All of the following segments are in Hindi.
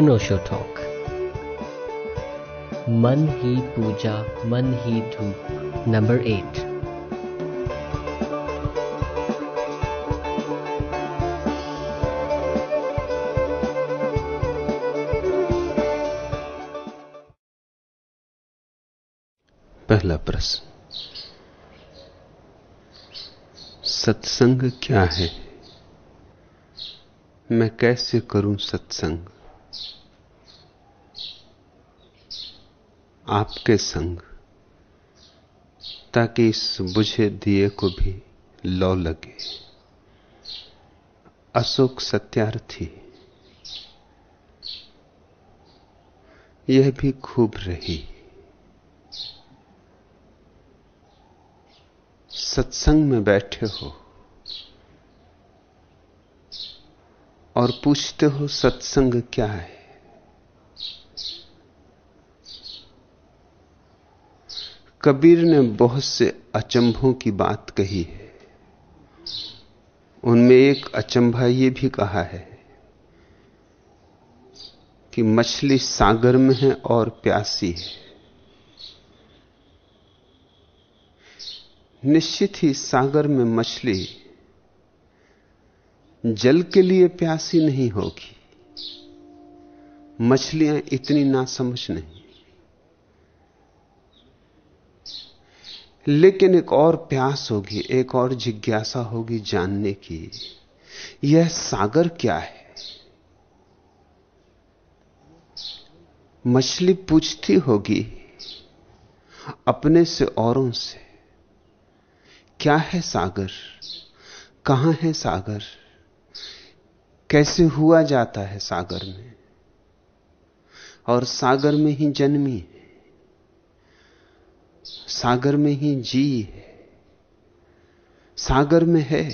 अनोशो टॉक मन ही पूजा, मन ही धूप नंबर एट पहला प्रश्न। सत्संग क्या है? मैं कैसे करूँ सत्संग? आपके संग, ताकि इस बुझे दिए को भी लौ लगे। अशोक सत्यार्थी, यह भी खूब रही। सत्संग में बैठे हो और पूछते हो सत्संग क्या है? कबीर ने बहुत से अचंभों की बात कही है। उनमें एक अचंभा यह भी कहा है कि मछली सागर में है और प्यासी है। निश्चित ही सागर में मछली जल के लिए प्यासी नहीं होगी। मछलियाँ इतनी नासमझ नहीं। लेकिन एक और प्यास होगी, एक और जिज्ञासा होगी जानने की। यह सागर क्या है? मछली पूछती होगी अपने से औरों से, क्या है सागर? कहाँ है सागर? कैसे हुआ जाता है सागर में? और सागर में ही जन्मी है। सागर में ही जी है। सागर में है।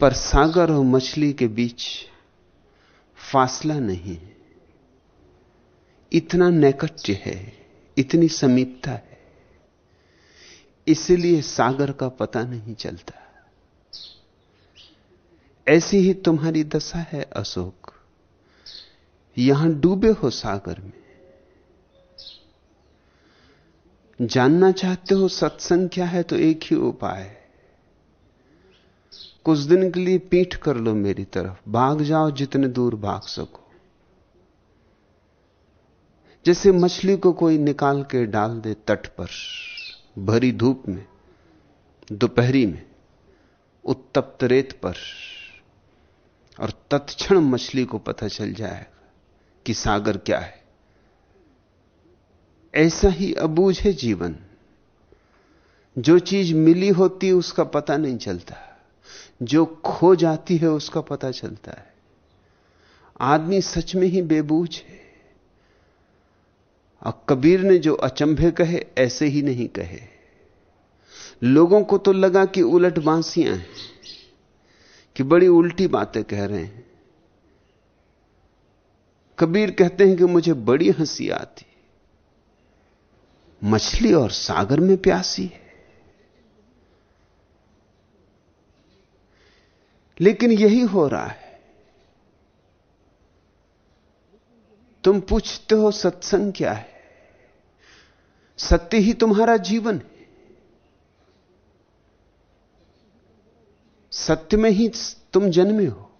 पर सागर और मछली के बीच फासला नहीं है। इतना नैकट्य है, इतनी समीपता है। इसलिए सागर का पता नहीं चलता। ऐसी ही तुम्हारी दशा है अशोक। यहाँ डूबे हो सागर में। जानना चाहते हो सत्संग क्या है तो एक ही उपाय है। कुछ दिन के लिए पीठ कर लो मेरी तरफ़। भाग जाओ, जितने दूर भाग सको। जैसे मछली को कोई निकाल के डाल दे तट पर, भरी धूप में, दोपहरी में, उत्तप्त रेत पर, और तत्क्षण मछली को पता चल जाएगा कि सागर क्या है। ऐसा ही अबूझ है जीवन। जो चीज़ मिली होती उसका पता नहीं चलता। जो खो जाती है, उसका पता चलता है। आदमी सच में ही बेबूझ है। और कबीर ने जो अचंभे कहे, ऐसे ही नहीं कहे। लोगों को तो लगा कि उलट बांसियाँ हैं, कि बड़ी उल्टी बातें कह रहे हैं। कबीर कहते हैं कि मुझे बड़ी हँसी आती। मछली और सागर में प्यासी है। लेकिन यही हो रहा है। तुम पूछते हो सत्संग क्या है? सत्य ही तुम्हारा जीवन है। सत्य में ही तुम जन्मे हो।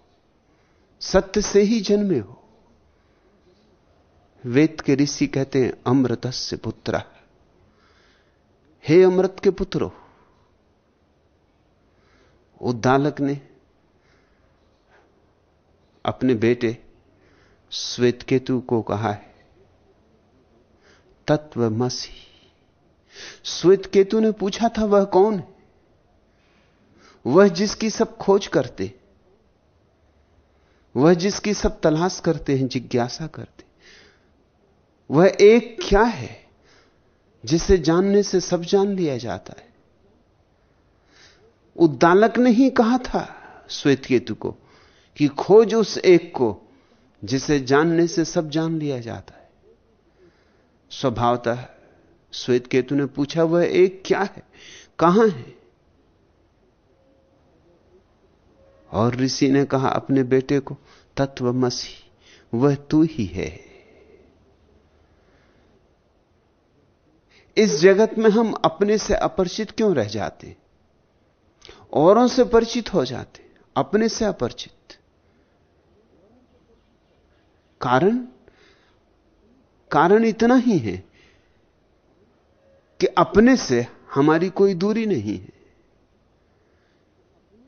सत्य से ही जन्मे हो। वेद के ऋषि कहते हैं, अमृतस्य पुत्रा। हे अमृत के पुत्रो, उद्दालक ने अपने बेटे श्वेत केतु को कहा है, तत्व मसी। श्वेत केतु ने पूछा था, वह कौन है? वह जिसकी सब खोज करते, वह जिसकी सब तलाश करते हैं, जिज्ञासा करते, वह एक क्या है? जिसे जानने से सब जान लिया जाता है। उद्दालक ने ही कहा था श्वेत केतु को कि खोज उस एक को जिसे जानने से सब जान लिया जाता है। स्वभावतः श्वेत केतु ने पूछा, वह एक क्या है? कहाँ है? और ऋषि ने कहा, अपने बेटे को, तत्वमसी, वह तू ही है। इस जगत में हम अपने से अपरिचित क्यों रह जाते? औरों से परिचित हो जाते, अपने से अपरिचित। कारण? कारण इतना ही है कि अपने से हमारी कोई दूरी नहीं है।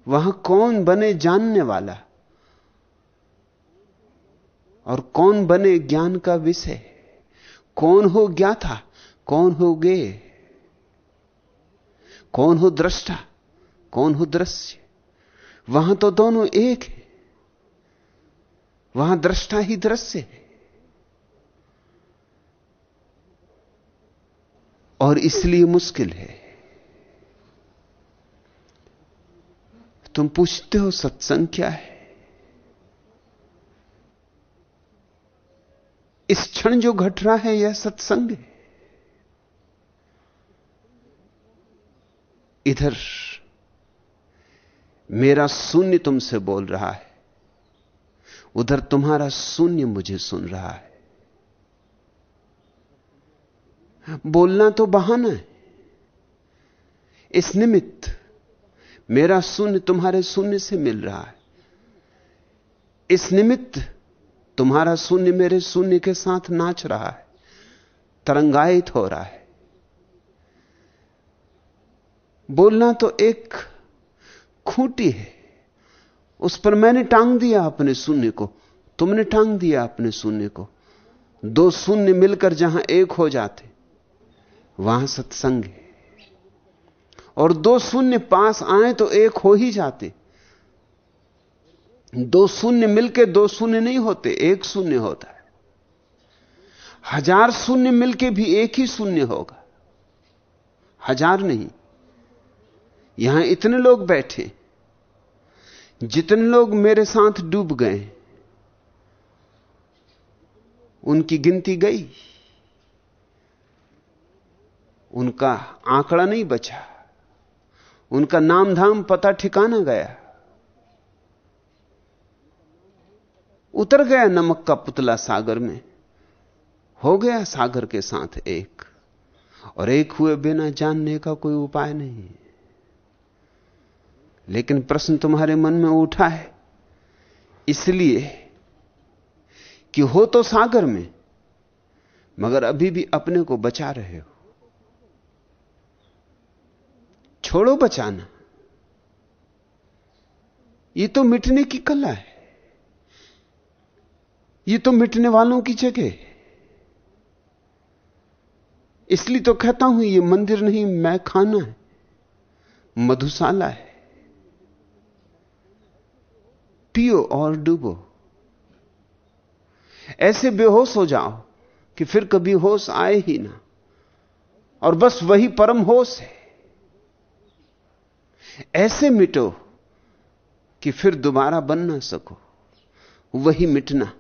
वहाँ कौन बने जानने वाला? और कौन बने ज्ञान का विषय? कौन हो ज्ञाता? कौन हो गे? कौन हो दृष्टा? कौन हो दृश्य? वहाँ तो दोनों एक है। वहाँ दृष्टा ही दृश्य है। और इसलिए मुश्किल है। तुम पूछते हो सत्संग क्या है? इस क्षण जो घट रहा है, यह सत्संग है। इधर, मेरा शून्य तुमसे बोल रहा है। उधर तुम्हारा शून्य मुझे सुन रहा है। बोलना तो बहाना है। इस निमित्त मेरा शून्य तुम्हारे शून्य से मिल रहा है। इस निमित्त तुम्हारा शून्य मेरे शून्य के साथ नाच रहा है। तरंगायित हो रहा है। बोलना तो एक खूंटी है। उस पर मैंने टांग दिया अपने शून्य को। तुमने टांग दिया अपने शून्य को। दो शून्य मिलकर जहाँ एक हो जाते, वहाँ सत्संग है। और दो शून्य पास आए तो एक हो ही जाते। दो शून्य मिलके दो शून्य नहीं होते, एक शून्य होता है। हज़ार शून्य मिलके भी एक ही शून्य होगा। हज़ार नहीं यहाँ इतने लोग बैठे, जितने लोग मेरे साथ डूब गए, उनकी गिनती गई। उनका आंकड़ा नहीं बचा। उनका नाम धाम पता ठिकाना गया। उतर गया नमक का पुतला सागर में। हो गया सागर के साथ एक। और एक हुए बिना जानने का कोई उपाय नहीं। लेकिन प्रश्न तुम्हारे मन में उठा है। इसलिए कि हो तो सागर में, मगर अभी भी अपने को बचा रहे हो। छोड़ो बचाना। ये तो मिटने की कला है। ये तो मिटने वालों की जगह इसलिए तो कहता हूँ, ये मंदिर नहीं मैं खाना है। मधुशाला है। पियो और डूबो। ऐसे बेहोश हो जाओ कि फिर कभी होश आए ही ना। और बस वही परम होश है। ऐसे मिटो कि फिर दोबारा बन ना सको। वही मिटना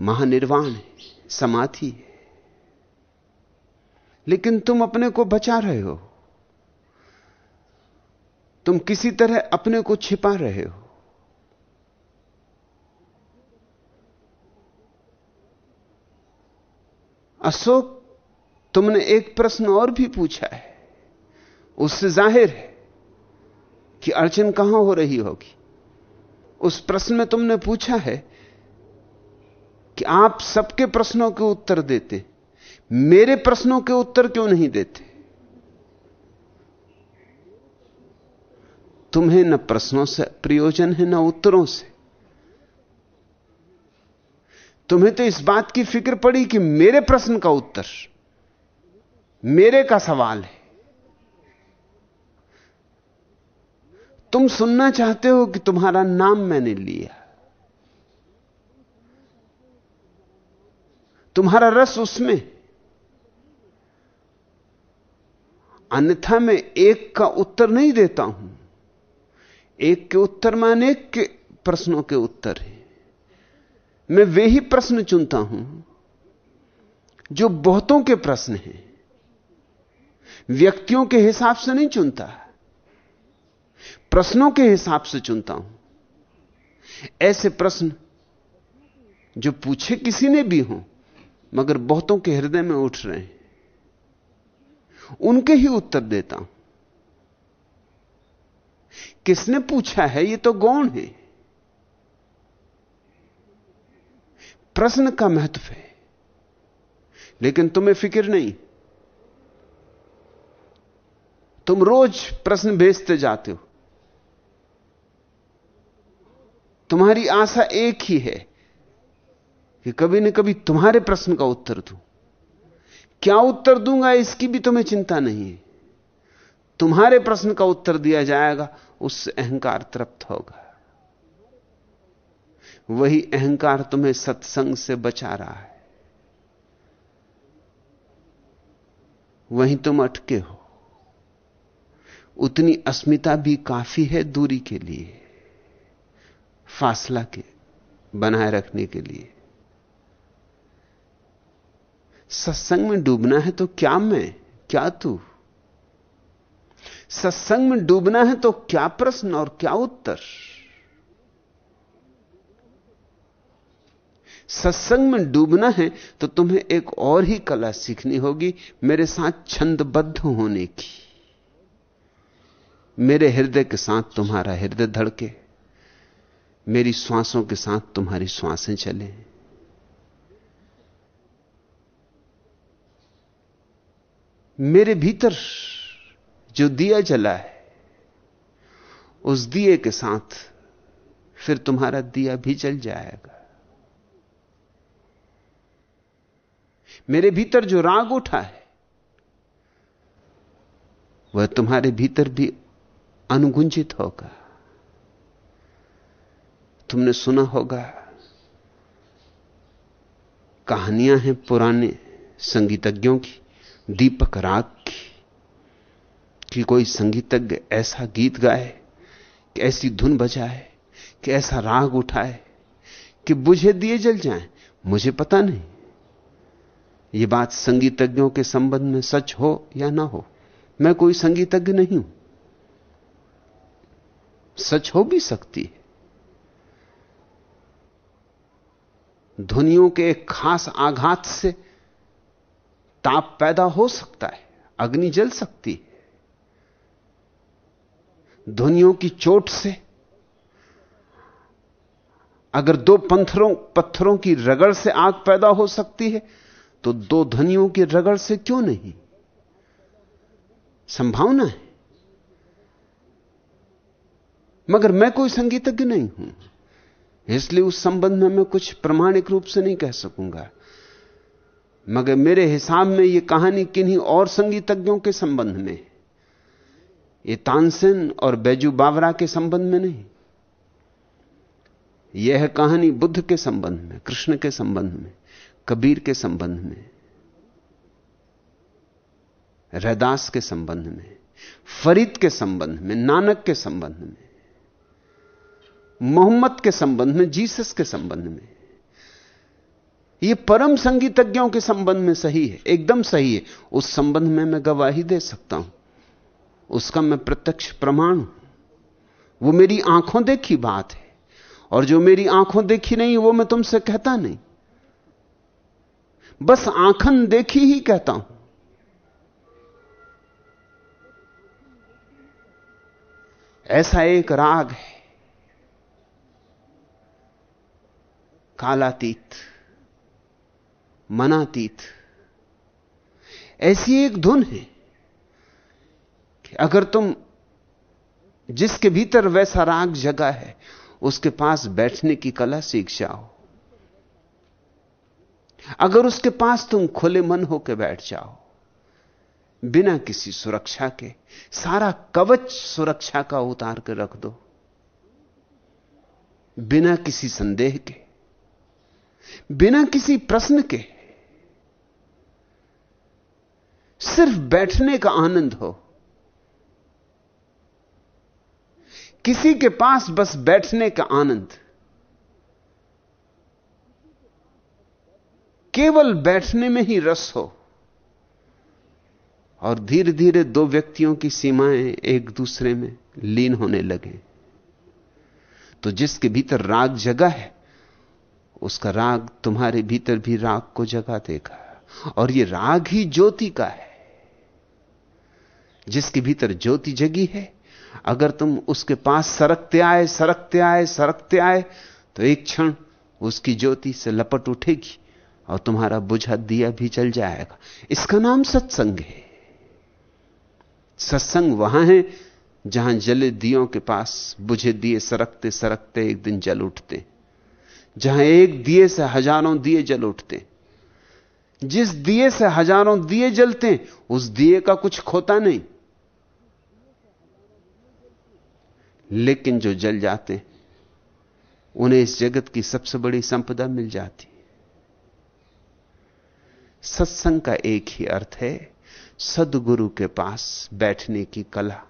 महानिर्वाण है, समाधि है। लेकिन तुम अपने को बचा रहे हो। तुम किसी तरह अपने को छिपा रहे हो। अशोक, तुमने एक प्रश्न और भी पूछा है। उससे ज़ाहिर है कि अड़चन कहाँ हो रही होगी। उस प्रश्न में तुमने पूछा है कि आप सबके प्रश्नों के उत्तर देते, मेरे प्रश्नों के उत्तर क्यों नहीं देते? तुम्हें न प्रश्नों से प्रयोजन है, न उत्तरों से। तुम्हें तो इस बात की फ़िक्र पड़ी कि मेरे प्रश्न का उत्तर, मेरे का सवाल है। तुम सुनना चाहते हो कि तुम्हारा नाम मैंने लिया? तुम्हारा रस उसमें? अन्यथा मैं एक का उत्तर नहीं देता हूँ। एक के उत्तर में अनेक के प्रश्नों के उत्तर हैं। मैं वे ही प्रश्न चुनता हूँ जो बहुतों के प्रश्न हैं। व्यक्तियों के हिसाब से नहीं चुनता, प्रश्नों के हिसाब से चुनता हूँ। ऐसे प्रश्न जो पूछे किसी ने भी हो, मगर बहुतों के हृदय में उठ रहे हैं, उनके ही उत्तर देता हूँ। किसने पूछा है, ये तो गौण है। प्रश्न का महत्व है। लेकिन तुम्हें फ़िक्र नहीं। तुम रोज प्रश्न भेजते जाते हो। तुम्हारी आशा एक ही है कि कभी न कभी तुम्हारे प्रश्न का उत्तर दूँ। क्या उत्तर दूँगा इसकी भी तुम्हें चिंता नहीं है। तुम्हारे प्रश्न का उत्तर दिया जाएगा, उससे अहंकार तृप्त होगा। वही अहंकार तुम्हें सत्संग से बचा रहा है। वहीं तुम अटके हो। उतनी अस्मिता भी काफ़ी है दूरी के लिए, फासला के, बनाए रखने के लिए। सत्संग में डूबना है तो क्या मैं, क्या तू? सत्संग में डूबना है तो क्या प्रश्न और क्या उत्तर? सत्संग में डूबना है तो तुम्हें एक और ही कला सीखनी होगी, मेरे साथ छंदबद्ध होने की। मेरे हृदय के साथ तुम्हारा हृदय धड़के, मेरी श्वासों के साथ तुम्हारी श्वासें चले। मेरे भीतर जो दिया जला है, उस दिए के साथ फिर तुम्हारा दिया भी जल जाएगा। मेरे भीतर जो राग उठा है, वह तुम्हारे भीतर भी अनुगुंजित होगा। तुमने सुना होगा, कहानियाँ हैं पुराने संगीतज्ञों की, दीपक राग की, कि कोई संगीतज्ञ ऐसा गीत गाए, कि ऐसी धुन बजाए, कि ऐसा राग उठाए, कि बुझे दिए जल जाएँ, मुझे पता नहीं। यह बात संगीतज्ञों के संबंध में सच हो या ना हो? मैं कोई संगीतज्ञ नहीं हूँ। सच हो भी सकती है। ध्वनियों के एक खास आघात से ताप पैदा हो सकता है, अग्नि जल सकती है। ध्वनियों की चोट से अगर दो पंथरों, पत्थरों की रगड़ से आग पैदा हो सकती है तो दो ध्वनियों की रगड़ से क्यों नहीं? संभावना है। मगर मैं कोई संगीतज्ञ नहीं हूँ, इसलिए उस संबंध में मैं कुछ प्रमाणिक रूप से नहीं कह सकूँगा। मगर मेरे हिसाब में यह कहानी किन्हीं और संगीतज्ञों के संबंध में ये तानसेन और बैजू बावरा के संबंध में नहीं। यह कहानी बुद्ध के संबंध में, कृष्ण के संबंध में। कबीर के संबंध में, रैदास के संबंध में, फरीद के संबंध में, नानक के संबंध में, मोहम्मद के संबंध में, जीसस के संबंध में यह परम संगीतज्ञों के संबंध में सही है, एकदम सही है। उस संबंध में मैं गवाही दे सकता हूँ। उसका मैं प्रत्यक्ष प्रमाण हूँ। वो मेरी आँखों देखी बात है, और जो मेरी आँखों देखी नहीं, वो मैं तुमसे कहता नहीं। बस आंखन देखी ही कहता हूँ। ऐसा एक राग है। कालातीत, मनातीत, ऐसी एक धुन है कि अगर तुम जिसके भीतर वैसा राग जगा है, उसके पास बैठने की कला सीख जाओ। अगर उसके पास तुम खुले मन होकर बैठ जाओ, बिना किसी सुरक्षा के, सारा कवच सुरक्षा का उतार कर रख दो, बिना किसी संदेह के, बिना किसी प्रश्न के, सिर्फ़ बैठने का आनंद हो। किसी के पास बस बैठने का आनंद केवल बैठने में ही रस हो और धीरे धीरे दो व्यक्तियों की सीमाएँ एक दूसरे में लीन होने लगे। तो जिसके भीतर राग जगा है, उसका राग तुम्हारे भीतर भी राग को जगा देगा। और यह राग ही ज्योति का है। जिसके भीतर ज्योति जगी है, अगर तुम उसके पास सरकते आए सरकते आए सरकते आए तो एक क्षण उसकी ज्योति से लपट उठेगी। और तुम्हारा बुझा दिया भी चल जाएगा। इसका नाम सत्संग है। सत्संग वहाँ है जहाँ जले दियों के पास बुझे दिए सरकते सरकते एक दिन जल उठते। जहाँ एक दिए से हज़ारों दिए जल उठते। जिस दिए से हज़ारों दिए जलते, उस दिए का कुछ खोता नहीं। लेकिन जो जल जाते, उन्हें इस जगत की सबसे बड़ी संपदा मिल जाती। सत्संग का एक ही अर्थ है सदगुरु के पास बैठने की कला।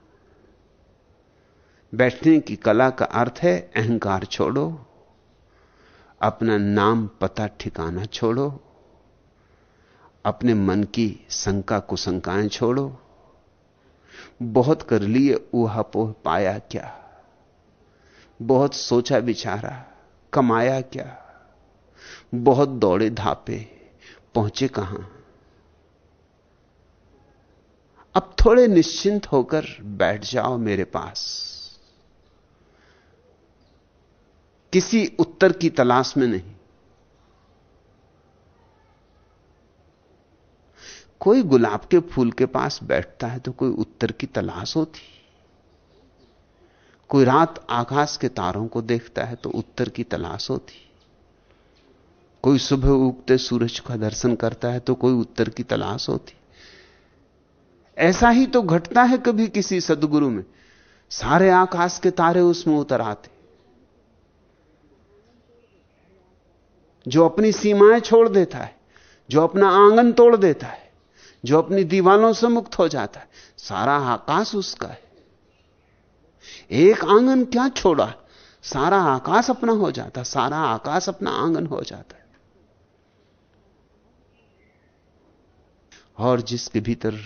बैठने की कला का अर्थ है अहंकार छोड़ो, अपना नाम पता ठिकाना छोड़ो, अपने मन की शंका कुशंकाएँ छोड़ो। बहुत कर लिए ऊहापोह पाया क्या? बहुत सोचा विचारा कमाया क्या? बहुत दौड़े धापे पहुँचे कहाँ? अब थोड़े निश्चिंत होकर बैठ जाओ मेरे पास। किसी उत्तर की तलाश में नहीं। कोई गुलाब के फूल के पास बैठता है तो कोई उत्तर की तलाश होती। कोई रात आकाश के तारों को देखता है तो उत्तर की तलाश होती। कोई सुबह उगते सूरज का दर्शन करता है तो कोई उत्तर की तलाश होती। ऐसा ही तो घटता है कभी किसी सदगुरु में। सारे आकाश के तारे उसमें उतर आते। जो अपनी सीमाएँ छोड़ देता है, जो अपना आँगन तोड़ देता है, जो अपनी दीवालों से मुक्त हो जाता है, सारा आकाश उसका है। एक आँगन क्या छोड़ा? सारा आकाश अपना हो जाता, सारा आकाश अपना आँगन हो जाता है। और जिसके भीतर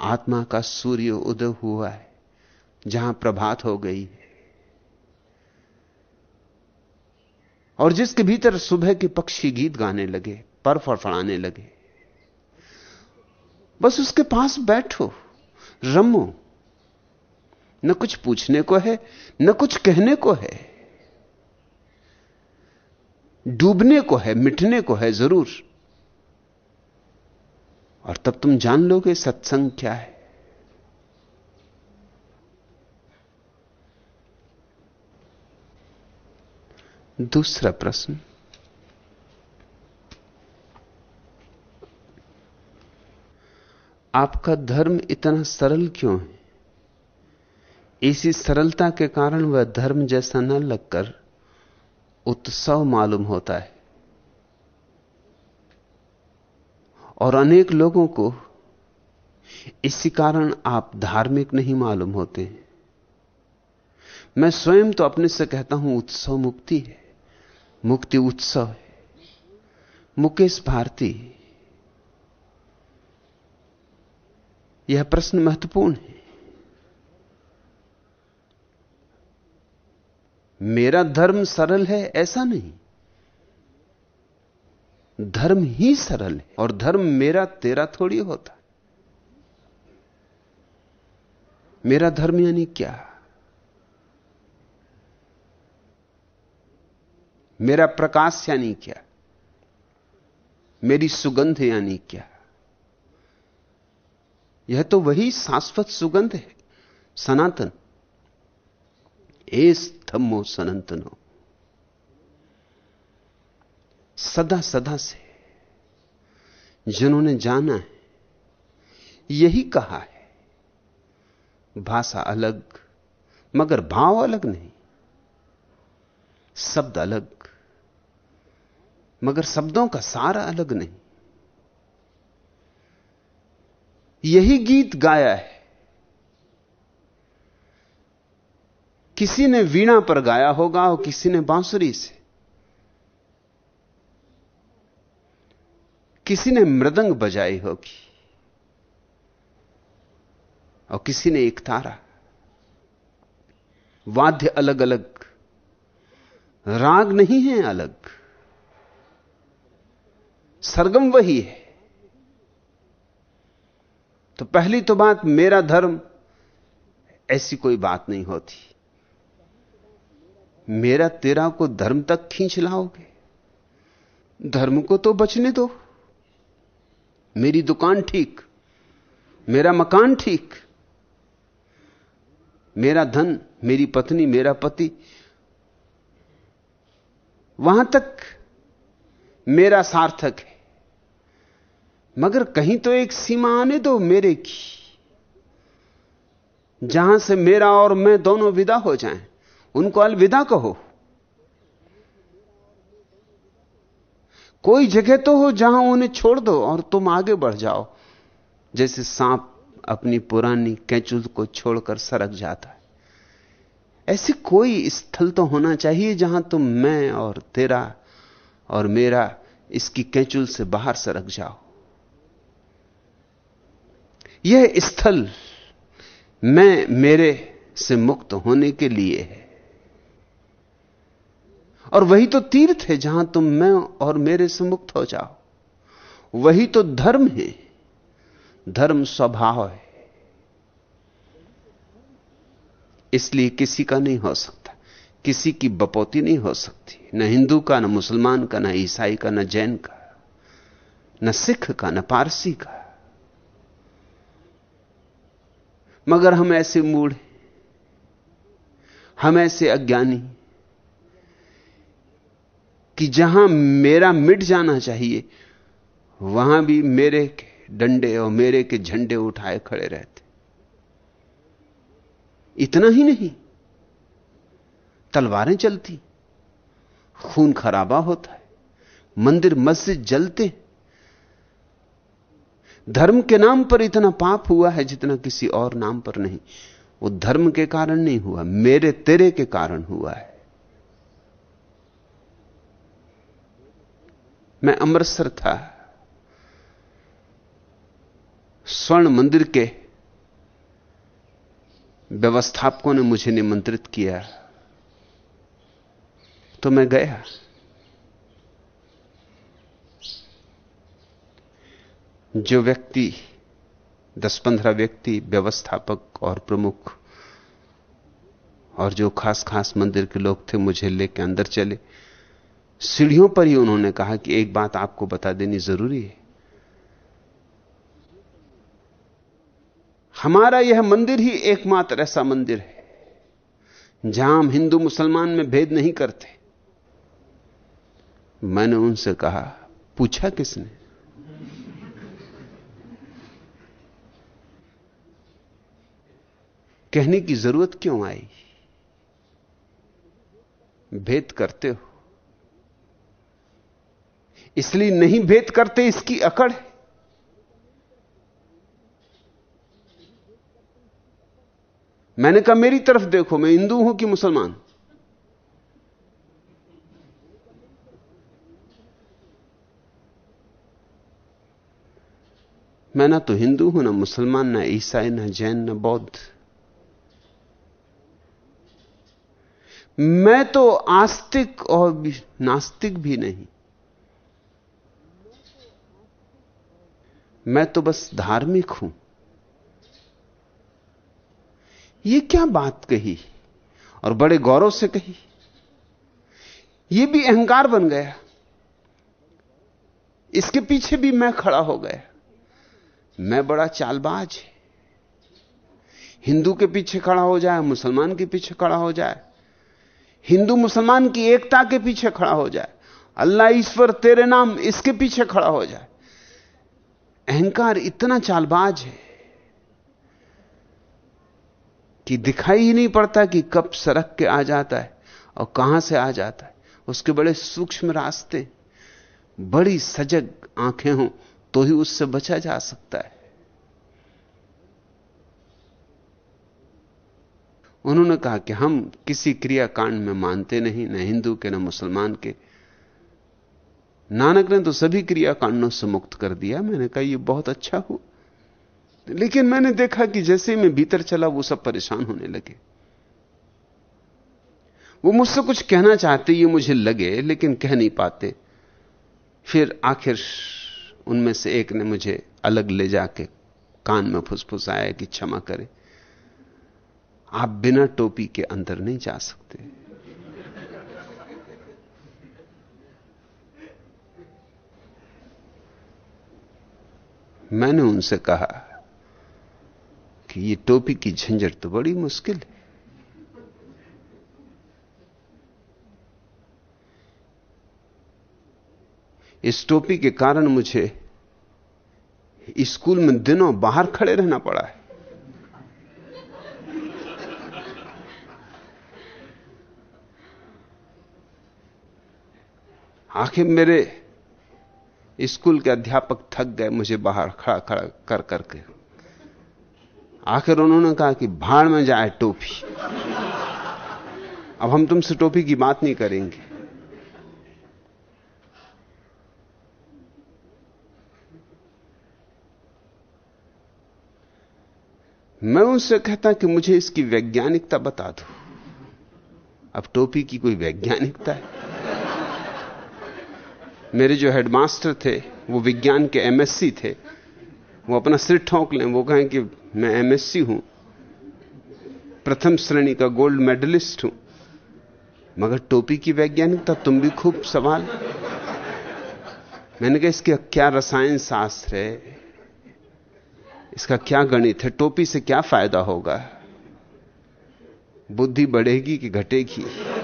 आत्मा का सूर्य उदय हुआ है, जहाँ प्रभात हो गई है। और जिसके भीतर सुबह के पक्षी गीत गाने लगे पर फड़फड़ाने लगे, बस उसके पास बैठो, रमो। न कुछ पूछने को है, न कुछ कहने को है। डूबने को है, मिटने को है, ज़रूर। और तब तुम जान लोगे सत्संग क्या है। दूसरा प्रश्न। आपका धर्म इतना सरल क्यों है? इसी सरलता के कारण वह धर्म जैसा न लगकर उत्सव मालूम होता है। और अनेक लोगों को इसी कारण आप धार्मिक नहीं मालूम होते। मैं स्वयं तो अपने से कहता हूँ, उत्सव मुक्ति है। मुक्ति उत्सव है। मुकेश भारती, यह प्रश्न महत्वपूर्ण है। मेरा धर्म सरल है, ऐसा नहीं। धर्म ही सरल है और धर्म मेरा तेरा थोड़ी होता। मेरा धर्म यानी क्या? मेरा प्रकाश यानी क्या? मेरी सुगंध यानी क्या? यह तो वही शाश्वत सुगंध है, सनातन। एस धम्मो सनातनो। सदा सदा से जिन्होंने जाना है, यही कहा है। भाषा अलग, मगर भाव अलग नहीं। शब्द अलग, मगर शब्दों का सारा अलग नहीं। यही गीत गाया है। किसी ने वीणा पर गाया होगा और किसी ने बांसुरी से। किसी ने मृदंग बजाई होगी। और किसी ने एक तारा। वाद्य अलग अलग राग नहीं है अलग। सरगम वही है। तो पहली तो बात, मेरा धर्म, ऐसी कोई बात नहीं होती। मेरा तेरा को धर्म तक खींच लाओगे। धर्म को तो बचने दो। मेरी दुकान ठीक, मेरा मकान ठीक, मेरा धन, मेरी पत्नी, मेरा पति। वहाँ तक मेरा सार्थक है। मगर कहीं तो एक सीमा आने दो मेरे की, जहाँ से मेरा और मैं दोनों विदा हो जाएँ। उनको अलविदा कहो। कोई जगह तो हो जहाँ उन्हें छोड़ दो और तुम आगे बढ़ जाओ। जैसे सांप अपनी पुरानी कैचुल को छोड़कर सरक जाता है। ऐसी कोई स्थल तो होना चाहिए जहाँ तुम, मैं और तेरा और मेरा इसकी कैचुल से बाहर सरक जाओ। यह स्थल मैं मेरे से मुक्त होने के लिए है। और वही तो तीर्थ है जहाँ तुम मैं और मेरे से मुक्त हो जाओ। वही तो धर्म है। धर्म स्वभाव है। इसलिए किसी का नहीं हो सकता। किसी की बपौती नहीं हो सकती। न हिंदू का, न मुसलमान का, न ईसाई का, न जैन का, न सिख का, न पारसी का। मगर हम ऐसे मूड हम ऐसे अज्ञानी कि जहाँ मेरा मिट जाना चाहिए, वहाँ भी मेरे के डंडे और मेरे के झंडे उठाए खड़े रहते। इतना ही नहीं, तलवारें चलती, खून खराबा होता है, मंदिर मस्जिद जलते। धर्म के नाम पर इतना पाप हुआ है जितना किसी और नाम पर नहीं, वो धर्म के कारण नहीं हुआ, मेरे तेरे के कारण हुआ है। मैं अमृतसर था। स्वर्ण मंदिर के व्यवस्थापकों ने मुझे निमंत्रित किया। तो मैं गया। जो व्यक्ति, दस पंद्रह व्यक्ति, व्यवस्थापक और प्रमुख, और जो खास खास मंदिर के लोग थे, मुझे लेके अंदर चले। सीढ़ियों पर ही उन्होंने कहा कि एक बात आपको बता देनी ज़रूरी है। हमारा यह मंदिर ही एकमात्र ऐसा मंदिर है, जहाँ हम हिंदू मुसलमान में भेद नहीं करते। मैंने उनसे कहा, पूछा किसने? कहने की ज़रूरत क्यों आई? भेद करते हो? इसलिए नहीं भेद करते इसकी अकड़। मैंने कहा, मेरी तरफ़ देखो, मैं हिंदू हूँ कि मुसलमान? मैं ना तो हिंदू हूँ, ना मुसलमान, ना ईसाई, ना जैन, ना बौद्ध। मैं तो आस्तिक और नास्तिक भी नहीं। मैं तो बस धार्मिक हूँ। यह क्या बात कही? और बड़े गौरव से कही। ये भी अहंकार बन गया। इसके पीछे भी मैं खड़ा हो गया। मैं बड़ा चालबाज है। हिंदू के पीछे खड़ा हो जाए, मुसलमान के पीछे खड़ा हो जाए, हिंदू मुसलमान की एकता के पीछे खड़ा हो जाए, अल्लाह ईश्वर तेरे नाम इसके पीछे खड़ा हो जाए। अहंकार इतना चालबाज है कि दिखाई ही नहीं पड़ता कि कब सड़क के आ जाता है और कहाँ से आ जाता है। उसके बड़े सूक्ष्म रास्ते, बड़ी सजग आँखें हों तो ही उससे बचा जा सकता है। उन्होंने कहा कि हम किसी क्रियाकांड में मानते नहीं, न हिंदू के, न मुसलमान के। नानक ने तो सभी क्रियाकांडों से मुक्त कर दिया। मैंने कहा यह बहुत अच्छा हुआ। लेकिन मैंने देखा कि जैसे ही मैं भीतर चला, वो सब परेशान होने लगे। वो मुझसे कुछ कहना चाहते, ये मुझे लगे, लेकिन कह नहीं पाते। फिर आखिर उनमें से एक ने मुझे अलग ले जाके कान में फुसफुसाया कि क्षमा करें। आप बिना टोपी के अंदर नहीं जा सकते। मैंने उनसे कहा कि ये टोपी की झंझट तो बड़ी मुश्किल है। इस टोपी के कारण मुझे स्कूल में दिनों बाहर खड़े रहना पड़ा है। आखिर मेरे स्कूल के अध्यापक थक गए, मुझे बाहर खड़ा खड़ा कर करके। आखिर उन्होंने कहा कि भाड़ में जाए टोपी। अब हम तुमसे टोपी की बात नहीं करेंगे। मैं उनसे कहता कि मुझे इसकी वैज्ञानिकता बता दो। अब टोपी की कोई वैज्ञानिकता है? मेरे जो हेडमास्टर थे, वो विज्ञान के एमएससी थे, वो अपना सिर ठोंक लें, वो कहें कि मैं एमएससी हूँ। प्रथम श्रेणी का गोल्ड मेडलिस्ट हूँ। मगर टोपी की वैज्ञानिकता, तुम भी खूब सवाल। मैंने कहा, इसके क्या रसायन शास्त्र है? इसका क्या गणित है? टोपी से क्या फ़ायदा होगा? बुद्धि बढ़ेगी कि घटेगी?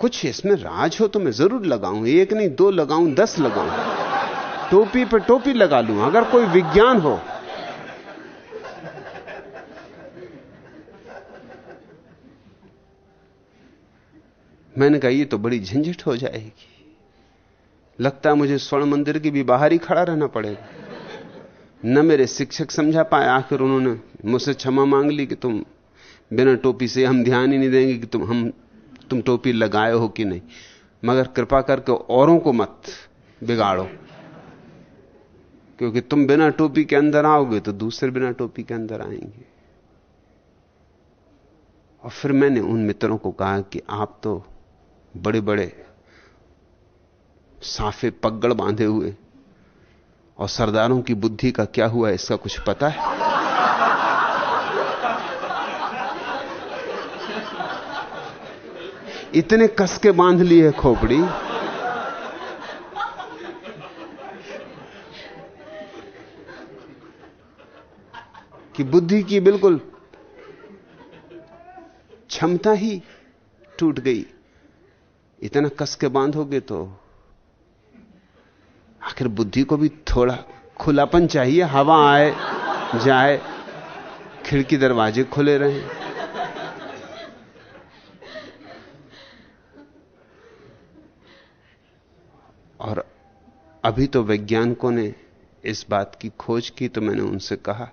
कुछ इसमें राज हो तो मैं ज़रूर लगाऊँ, एक नहीं, दो लगाऊँ, दस लगाऊँ। टोपी पे टोपी लगा लूँ, अगर कोई विज्ञान हो। मैंने कहा, ये तो बड़ी झंझट हो जाएगी। लगता है मुझे स्वर्ण मंदिर की भी बाहर ही खड़ा रहना पड़ेगा। न मेरे शिक्षक समझा पाए, आखिर उन्होंने मुझसे क्षमा मांग ली कि तुम बिना टोपी से हम ध्यान ही नहीं देंगे कि तुम, हम तुम टोपी लगाए हो कि नहीं? मगर कृपा करके औरों को मत बिगाड़ो। क्योंकि तुम बिना टोपी के अंदर आओगे तो दूसरे बिना टोपी के अंदर आएँगे। और फिर मैंने उन मित्रों को कहा कि आप तो बड़े बड़े साफे पगड़ बांधे हुए और सरदारों की बुद्धि का क्या हुआ इसका कुछ पता है? इतने कस के बाँध लिए खोपड़ी। कि बुद्धि की बिल्कुल क्षमता ही टूट गई। इतना कस के बांधोगे तो आखिर बुद्धि को भी थोड़ा खुलापन चाहिए। हवा आए, जाए, खिड़की दरवाजे खुले रहें। और अभी तो वैज्ञानिकों ने इस बात की खोज की तो मैंने उनसे कहा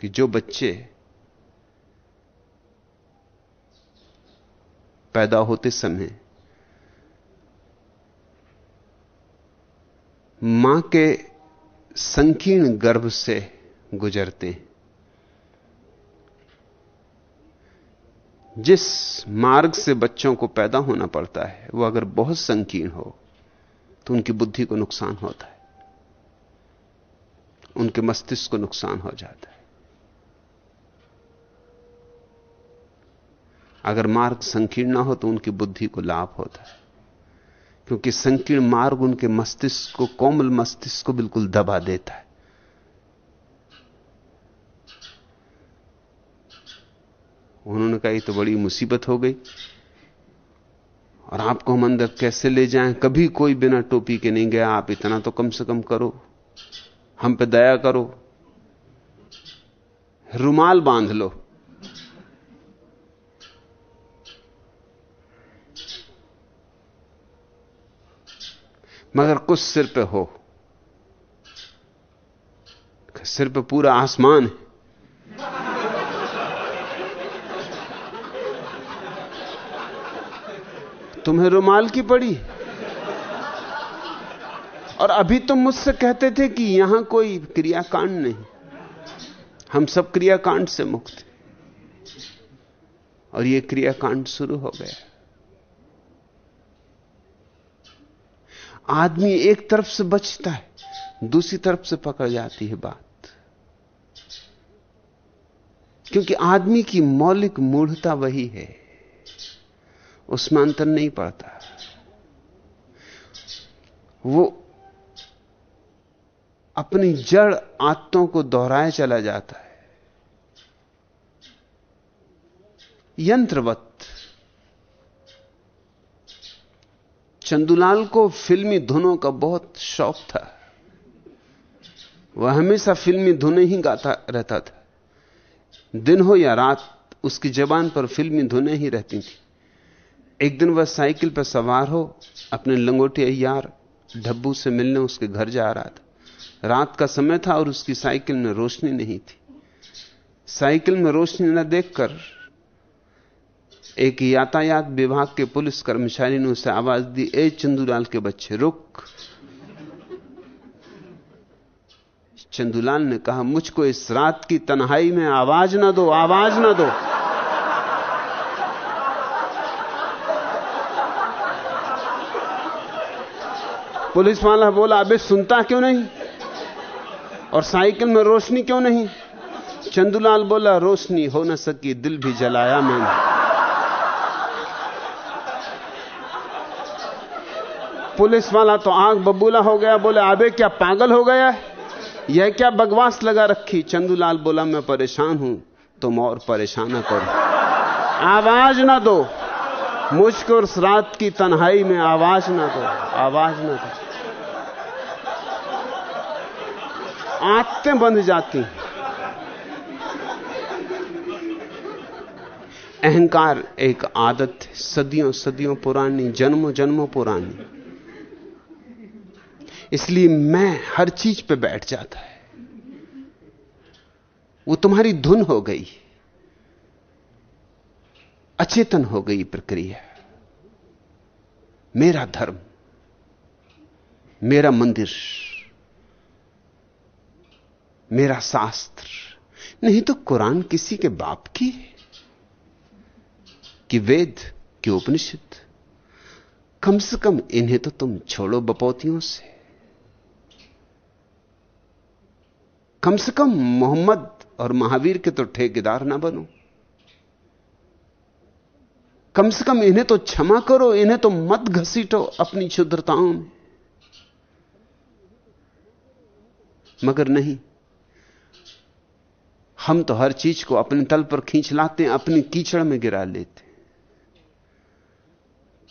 कि जो बच्चे पैदा होते समय माँ के संकीर्ण गर्भ से गुजरते हैं जिस मार्ग से बच्चों को पैदा होना पड़ता है, वो अगर बहुत संकीर्ण हो तो उनकी बुद्धि को नुकसान होता है। उनके मस्तिष्क को नुकसान हो जाता है। अगर मार्ग संकीर्ण ना हो तो उनकी बुद्धि को लाभ होता है। क्योंकि संकीर्ण मार्ग उनके मस्तिष्क को, कोमल मस्तिष्क को बिल्कुल दबा देता है। उन्होंने कहा, ये तो बड़ी मुसीबत हो गई। और आपको हम अंदर कैसे ले जाएँ? कभी कोई बिना टोपी के नहीं गया। आप इतना तो कम से कम करो। हम पे दया करो। रुमाल बाँध लो। मगर कुछ सिर पे हो। सिर पे पूरा आसमान है। तुम्हें रुमाल की पड़ी? और अभी तुम मुझसे कहते थे कि यहाँ कोई क्रियाकांड नहीं। हम सब क्रियाकांड से मुक्त और यह क्रियाकांड शुरू हो गया। आदमी एक तरफ़ से बचता है, दूसरी तरफ़ से पकड़ जाती है बात। क्योंकि आदमी की मौलिक मूढ़ता वही है। उसमें अंतर नहीं पड़ता। वो अपनी जड़ आत्तों को दोहराए चला जाता है। यंत्रवत। चंदुलाल को फिल्मी धुनों का बहुत शौक था। वह हमेशा फिल्मी धुने ही गाता रहता था। दिन हो या रात, उसकी जबान पर फिल्मी धुने ही रहती थी। एक दिन वह साइकिल पर सवार हो, अपने लंगोटे यार ढब्बू से मिलने उसके घर जा रहा था। रात का समय था और उसकी साइकिल में रोशनी नहीं थी। साइकिल में रोशनी न देखकर एक यातायात विभाग के पुलिस कर्मचारी ने उसे आवाज़ दी, ए चंदूलाल के बच्चे, रुक। चंदूलाल ने कहा, मुझको इस रात की तन्हाई में आवाज़ ना दो, आवाज़ ना दो। पुलिस वाला बोला, अबे, सुनता क्यों नहीं? और साइकिल में रोशनी क्यों नहीं? चंदूलाल बोला, रोशनी हो न सकी, दिल भी जलाया मैंने. पुलिस वाला तो आँख बबूला हो गया, बोले, अबे, क्या पागल हो गया है? यह क्या बगवास लगा रखी? चंदूलाल बोला, मैं परेशान हूँ, तुम और परेशान करो। आवाज़ ना दो। मुझको उस रात की तन्हाई में आवाज़ ना दो, आवाज़ ना दो। आत्तें बंध जाती अहंकार एक आदत है, सदियों सदियों पुरानी, जन्मों जन्मों पुरानी। इसलिए मैं हर चीज़ पे बैठ जाता है। वो तुम्हारी धुन हो गई अचेतन हो गई प्रक्रिया। मेरा धर्म, मेरा मंदिर, मेरा शास्त्र, नहीं तो कुरान किसी के बाप की है कि वेद कि उपनिषद। कम से कम इन्हें तो तुम छोड़ो बपौतियों से। कम से कम मोहम्मद और महावीर के तो ठेकेदार ना बनो। कम से कम इन्हें तो क्षमा करो, इन्हें तो मत घसीटो अपनी क्षुद्रताओं में। मगर नहीं, हम तो हर चीज़ को अपने तल पर खींच लाते हैं, अपनी कीचड़ में गिरा लेते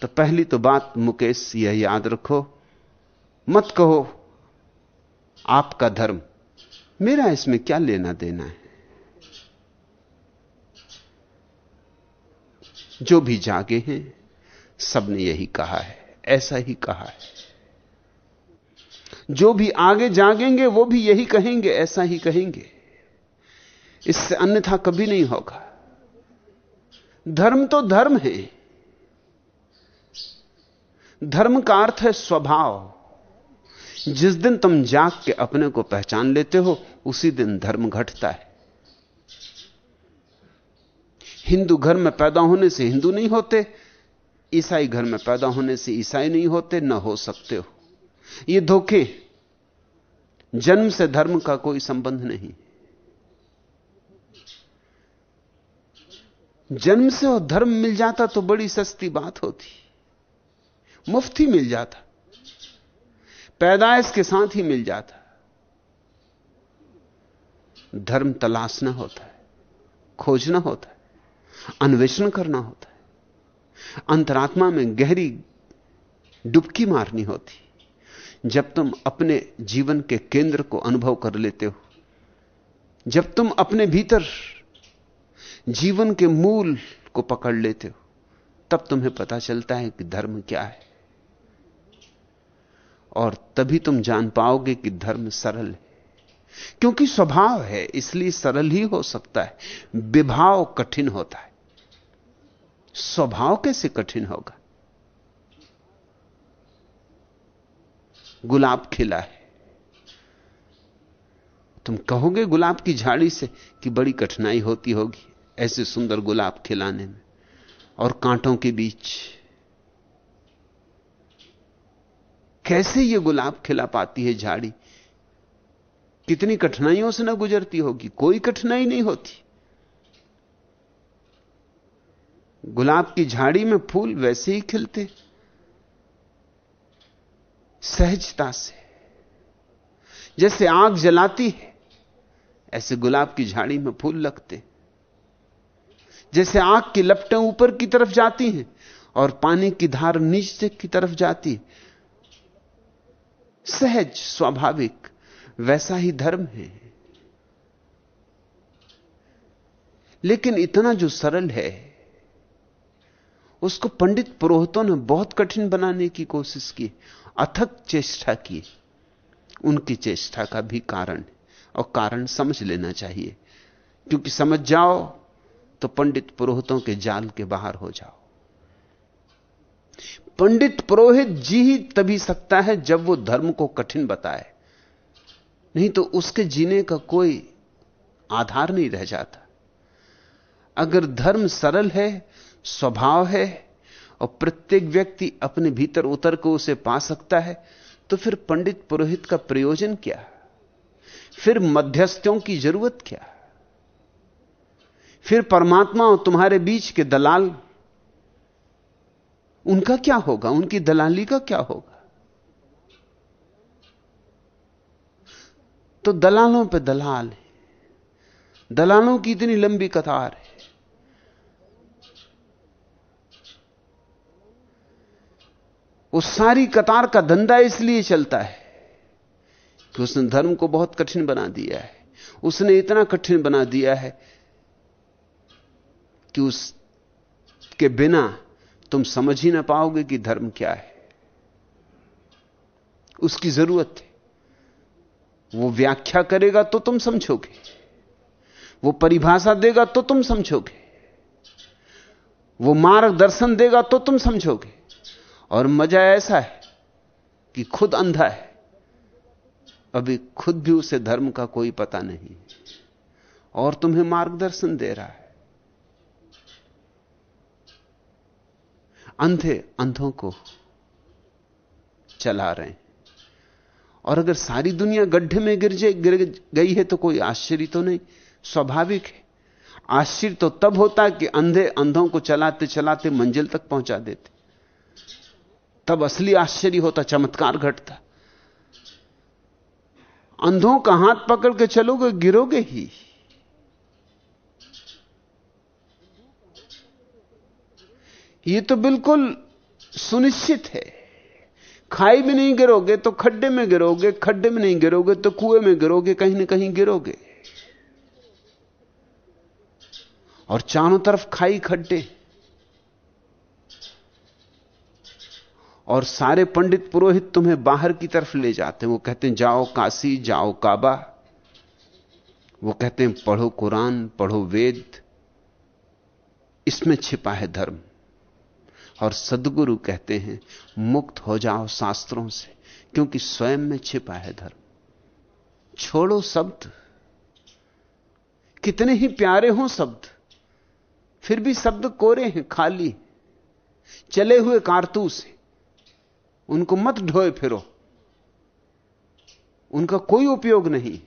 तो पहली तो बात मुकेश, यह याद रखो, मत कहो, आपका धर्म, मेरा इसमें क्या लेना देना है? जो भी जागे हैं, सबने यही कहा है, ऐसा ही कहा है। जो भी आगे जागेंगे, वो भी यही कहेंगे, ऐसा ही कहेंगे। इससे अन्यथा कभी नहीं होगा। धर्म तो धर्म है। धर्म का अर्थ है स्वभाव। जिस दिन तुम जाग के अपने को पहचान लेते हो, उसी दिन धर्म घटता है। हिंदू घर में पैदा होने से हिंदू नहीं होते, ईसाई घर में पैदा होने से ईसाई नहीं होते, न हो सकते हो। ये धोखे, जन्म से धर्म का कोई संबंध नहीं। जन्म से और धर्म मिल जाता तो बड़ी सस्ती बात होती, मुफ्ती मिल जाता, पैदाइश के साथ ही मिल जाता। धर्म तलाशना होता है खोजना होता। है अन्वेषण करना होता है। अंतरात्मा में गहरी डुबकी मारनी होती। जब तुम अपने जीवन के केंद्र को अनुभव कर लेते हो, जब तुम अपने भीतर जीवन के मूल को पकड़ लेते हो, तब तुम्हें पता चलता है कि धर्म क्या है। और तभी तुम जान पाओगे कि धर्म सरल है। क्योंकि स्वभाव है, इसलिए सरल ही हो सकता है। विभाव कठिन होता है। स्वभाव कैसे कठिन होगा? गुलाब खिला है। तुम कहोगे गुलाब की झाड़ी से कि बड़ी कठिनाई होती होगी ऐसे सुंदर गुलाब खिलाने में और कांटों के बीच। कैसे यह गुलाब खिला पाती है झाड़ी? कितनी कठिनाइयों से ना गुजरती होगी, कोई कठिनाई नहीं होती। गुलाब की झाड़ी में फूल वैसे ही खिलते। सहजता से। जैसे आग जलाती है, ऐसे गुलाब की झाड़ी में फूल लगते। जैसे आग की लपटें ऊपर की तरफ़ जाती हैं और पानी की धार नीचे की तरफ़ जाती सहज, स्वाभाविक, वैसा ही धर्म है। लेकिन इतना जो सरल है उसको पंडित पुरोहितों ने बहुत कठिन बनाने की कोशिश की, अथक चेष्टा की। उनकी चेष्टा का भी कारण और कारण समझ लेना चाहिए। क्योंकि समझ जाओ तो पंडित पुरोहितों के जाल के बाहर हो जाओ। पंडित पुरोहित जी ही तभी सकता है जब वो धर्म को कठिन बताए। नहीं तो उसके जीने का कोई आधार नहीं रह जाता। अगर धर्म सरल है स्वभाव है और प्रत्येक व्यक्ति अपने भीतर उतर को उसे पा सकता है तो फिर पंडित पुरोहित का प्रयोजन क्या? फिर मध्यस्थों की ज़रूरत क्या? फिर परमात्मा और तुम्हारे बीच के दलाल, उनका क्या होगा? उनकी दलाली का क्या होगा? तो दलालों पे दलाल है। दलालों की इतनी लंबी कतार है। उस सारी कतार का धंधा इसलिए चलता है कि उसने धर्म को बहुत कठिन बना दिया है। उसने इतना कठिन बना दिया है कि उसके बिना तुम समझ ही ना पाओगे कि धर्म क्या है। उसकी ज़रूरत है। वो व्याख्या करेगा तो तुम समझोगे। वो परिभाषा देगा तो तुम समझोगे। वो मार्गदर्शन देगा तो तुम समझोगे। और मज़ा ऐसा है कि खुद अंधा है। अभी खुद भी उसे धर्म का कोई पता नहीं और तुम्हें मार्गदर्शन दे रहा है। अंधे अंधों को चला रहे हैं। और अगर सारी दुनिया गड्ढे में गिर जाए, गिर गई है तो कोई आश्चर्य तो नहीं, स्वाभाविक है। आश्चर्य तो तब होता कि अंधे अंधों को चलाते चलाते मंजिल तक पहुँचा देते। तब असली आश्चर्य होता, चमत्कार घटता। अंधों का हाथ पकड़ के चलोगे, गिरोगे ही। ये तो बिल्कुल सुनिश्चित है। खाई में नहीं गिरोगे तो खड्डे में गिरोगे, खड्डे में नहीं गिरोगे तो कुएँ में गिरोगे, कहीं ना कहीं गिरोगे। और चारों तरफ़ खाई खड्डे। और सारे पंडित पुरोहित तुम्हें बाहर की तरफ़ ले जाते हैं। वो कहते हैं, जाओ काशी, जाओ काबा। वो कहते हैं, पढ़ो कुरान, पढ़ो वेद। इसमें छिपा है धर्म। और सदगुरु कहते हैं, मुक्त हो जाओ शास्त्रों से, क्योंकि स्वयं में छिपा है धर्म। छोड़ो शब्द। कितने ही प्यारे हों शब्द, फिर भी शब्द कोरे हैं, खाली। चले हुए कारतूस हैं। उनको मत ढोए फिरो। उनका कोई उपयोग नहीं।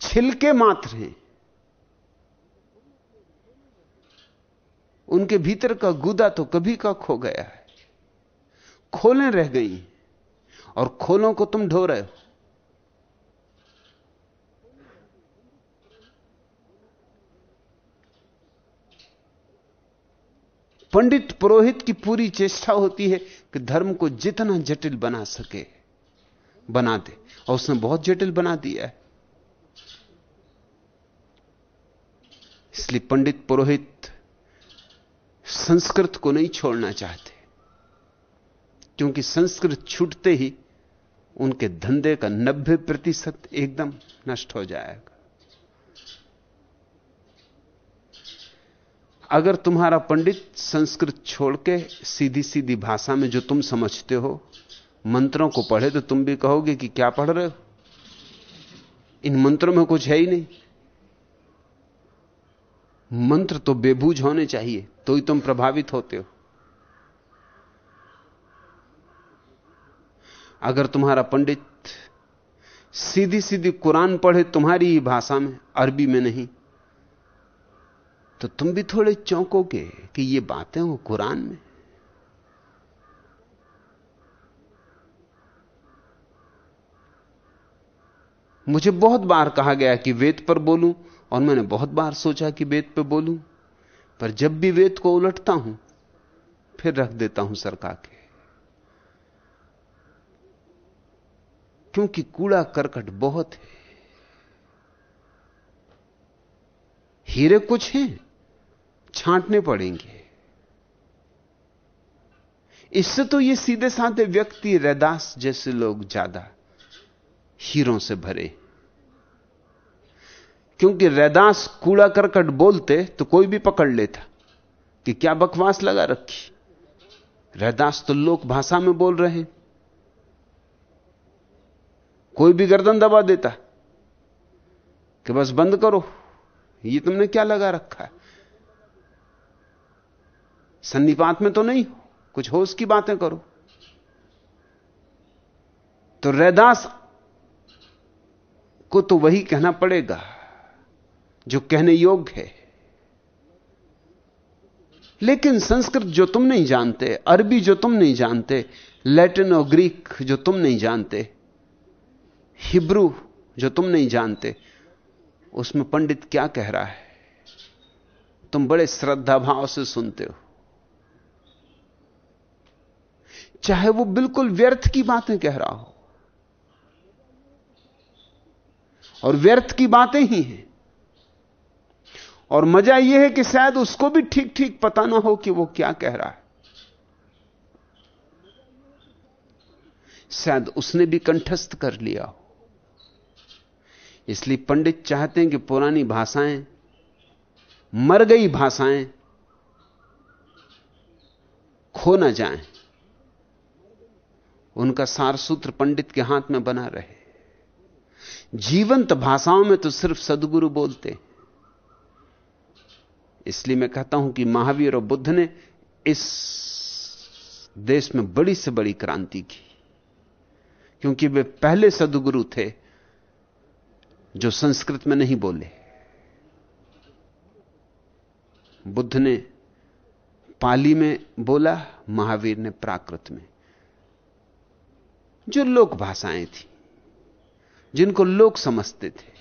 छिलके मात्र हैं। उनके भीतर का गुदा तो कभी का खो गया है। खोलें रह गई, और खोलों को तुम ढो रहे हो। पंडित पुरोहित की पूरी चेष्टा होती है कि धर्म को जितना जटिल बना सके, बना दे। और उसने बहुत जटिल बना दिया है। इसलिए पंडित पुरोहित संस्कृत को नहीं छोड़ना चाहते, क्योंकि संस्कृत छूटते ही उनके धंधे का नब्बे प्रतिशत एकदम नष्ट हो जाएगा। अगर तुम्हारा पंडित संस्कृत छोड़ के सीधी सीधी भाषा में जो तुम समझते हो, मंत्रों को पढ़े तो तुम भी कहोगे कि क्या पढ़ रहे हो? इन मंत्रों में कुछ है ही नहीं। मंत्र तो बेबूझ होने चाहिए तो ही तुम प्रभावित होते हो। अगर तुम्हारा पंडित सीधी सीधी कुरान पढ़े, तुम्हारी ही भाषा में, अरबी में नहीं तो तुम भी थोड़े चौंकोगे कि ये बातें हो कुरान में। मुझे बहुत बार कहा गया कि वेद पर बोलूँ, और मैंने बहुत बार सोचा कि वेद पर बोलूँ, पर जब भी वेद को उलटता हूँ, फिर रख देता हूँ सरका के। क्योंकि कूड़ा करकट बहुत है। हीरे कुछ हैं छांटने पड़ेंगे। इससे तो ये सीधे साधे व्यक्ति रैदास जैसे लोग ज़्यादा हीरों से भरे। क्योंकि रैदास कूड़ा करकट बोलते तो कोई भी पकड़ लेता कि क्या बकवास लगा रखी। रैदास तो लोक भाषा में बोल रहे हैं। कोई भी गर्दन दबा देता कि बस बंद करो, ये तुमने क्या लगा रखा है? सन्निपात में तो नहीं कुछ होश की बातें करो। तो रैदास को तो वही कहना पड़ेगा, जो कहने योग्य है। लेकिन संस्कृत जो तुम नहीं जानते, अरबी जो तुम नहीं जानते, लैटिन और ग्रीक जो तुम नहीं जानते, हिब्रू जो तुम नहीं जानते, उसमें पंडित क्या कह रहा है? तुम बड़े श्रद्धा भाव से सुनते हो। चाहे वो बिल्कुल व्यर्थ की बातें कह रहा हो। और व्यर्थ की बातें ही हैं। और मज़ा यह है कि शायद उसको भी ठीक ठीक पता ना हो कि वो क्या कह रहा है। शायद उसने भी कंठस्थ कर लिया हो। इसलिए पंडित चाहते हैं कि पुरानी भाषाएँ, मर गई भाषाएँ खो ना जाएँ। उनका सार सूत्र पंडित के हाथ में बना रहे। जीवंत भाषाओं में तो सिर्फ़ सदगुरु बोलते। इसलिए मैं कहता हूँ कि महावीर और बुद्ध ने इस देश में बड़ी से बड़ी क्रांति की, क्योंकि वे पहले सदगुरु थे जो संस्कृत में नहीं बोले। बुद्ध ने पाली में बोला, महावीर ने प्राकृत में। जो लोक भाषाएँ थी, जिनको लोग समझते थे।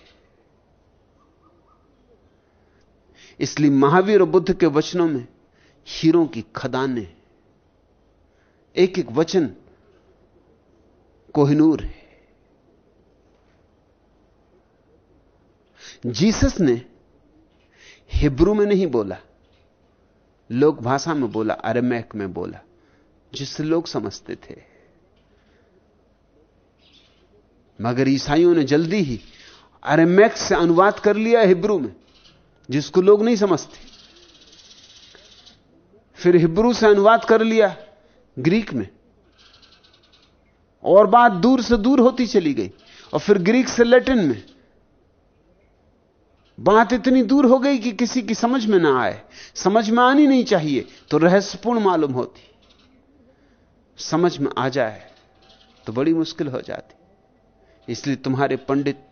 इसलिए महावीर और बुद्ध के वचनों में हीरों की खदानें एक एक वचन कोहिनूर है। जीसस ने हिब्रू में नहीं बोला, लोक भाषा में बोला, अरेमैक में बोला जिससे लोग समझते थे। मगर ईसाइयों ने जल्दी ही अरेमैक से अनुवाद कर लिया हिब्रू में, जिसको लोग नहीं समझते। फिर हिब्रू से अनुवाद कर लिया ग्रीक में। और बात दूर से दूर होती चली गई, और फिर ग्रीक से लैटिन में। बात इतनी दूर हो गई कि किसी की समझ में ना आए, समझ में आनी नहीं चाहिए तो रहस्यपूर्ण मालूम होती। समझ में आ जाए तो बड़ी मुश्किल हो जाती। इसलिए तुम्हारे पंडित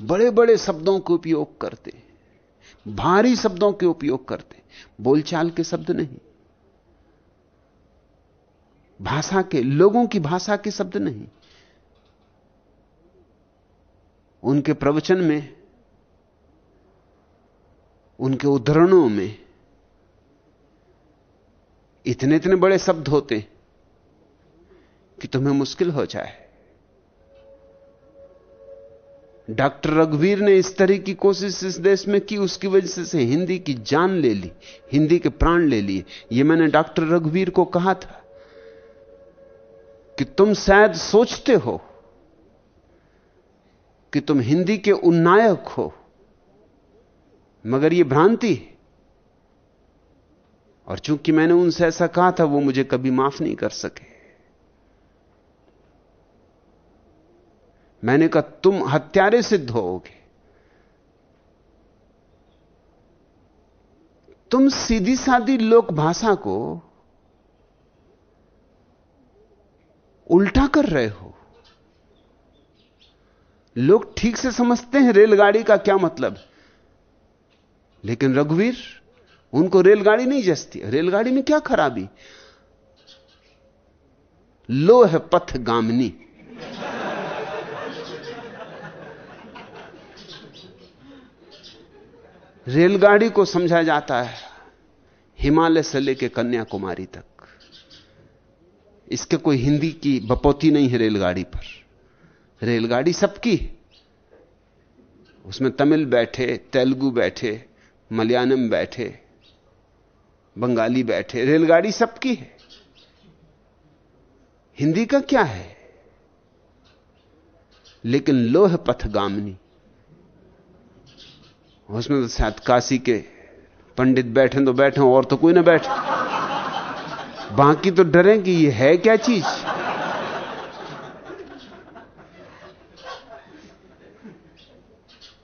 बड़े बड़े शब्दों का उपयोग करते, भारी शब्दों के उपयोग करते, बोलचाल के शब्द नहीं, भाषा के, लोगों की भाषा के शब्द नहीं। उनके प्रवचन में, उनके उदाहरणों में इतने इतने बड़े शब्द होते कि तुम्हें मुश्किल हो जाए। डॉक्टर रघुवीर ने इस तरह की कोशिश इस देश में की, उसकी वजह से हिंदी की जान ले ली, हिंदी के प्राण ले लिए। यह मैंने डॉक्टर रघुवीर को कहा था कि तुम शायद सोचते हो कि तुम हिंदी के उन्नायक हो, मगर यह भ्रांति और चूँकि मैंने उनसे ऐसा कहा था, वो मुझे कभी माफ़ नहीं कर सके। मैंने कहा, तुम हत्यारे सिद्ध होगे तुम सीधी सादी लोक भाषा को उल्टा कर रहे हो। लोग ठीक से समझते हैं रेलगाड़ी का क्या मतलब। लेकिन रघुवीर, उनको रेलगाड़ी नहीं जसती। रेलगाड़ी में क्या खराबी? लो है पथ गामनी। रेलगाड़ी को समझा जाता है हिमालय से लेकर कन्याकुमारी तक। इसके कोई हिंदी की बपौती नहीं है रेलगाड़ी पर। रेलगाड़ी सबकी उसमें तमिल बैठे, तेलुगु बैठे, मलयालम बैठे, बंगाली बैठे, रेलगाड़ी सबकी है। हिंदी का क्या है? लेकिन लोह पथगामनी उसमें तो शायद काशी के पंडित बैठे तो बैठे और तो कोई ना बैठे। बाकी तो डरे कि ये है क्या चीज़?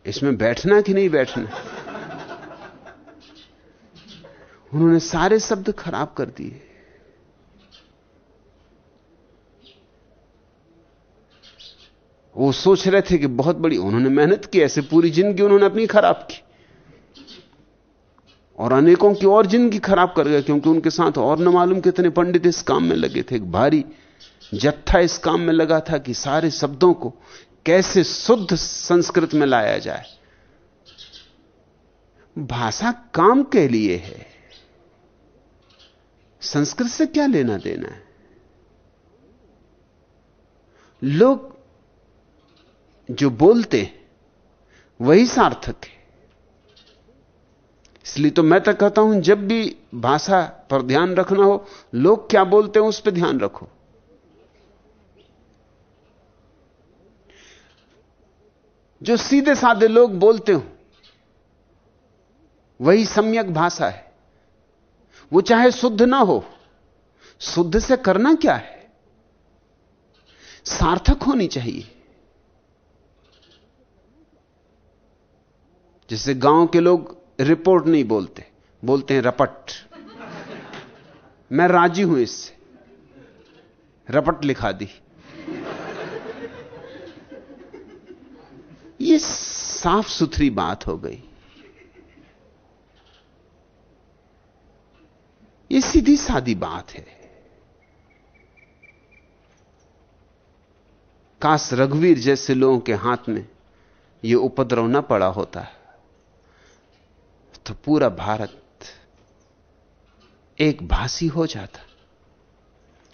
इसमें बैठना कि नहीं बैठना? उन्होंने सारे शब्द खराब कर दिए। वो सोच रहे थे कि बहुत बड़ी, उन्होंने मेहनत की, ऐसे पूरी ज़िंदगी उन्होंने अपनी खराब की। और अनेकों की और ज़िंदगी खराब कर गए, क्योंकि उनके साथ और न मालूम कितने पंडित इस काम में लगे थे। एक भारी जत्था इस काम में लगा था कि सारे शब्दों को कैसे शुद्ध संस्कृत में लाया जाए। भाषा काम के लिए है। संस्कृत से क्या लेना देना है? लोग जो बोलते, वही सार्थक है इसलिए तो मैं तो कहता हूँ, जब भी भाषा पर ध्यान रखना हो, लोग क्या बोलते हैं उस पर ध्यान रखो। जो सीधे साधे लोग बोलते हो, वही सम्यक भाषा है। वो चाहे शुद्ध ना हो, शुद्ध से करना क्या है? सार्थक होनी चाहिए। जैसे गाँव के लोग रिपोर्ट नहीं बोलते बोलते हैं रपट। मैं राज़ी हूँ इससे। रपट लिखा दी। ये साफ़ सुथरी बात हो गई। ये सीधी सादी बात है। काश रघुवीर जैसे लोगों के हाथ में यह उपद्रव न पड़ा होता। है तो पूरा भारत एक भाषी हो जाता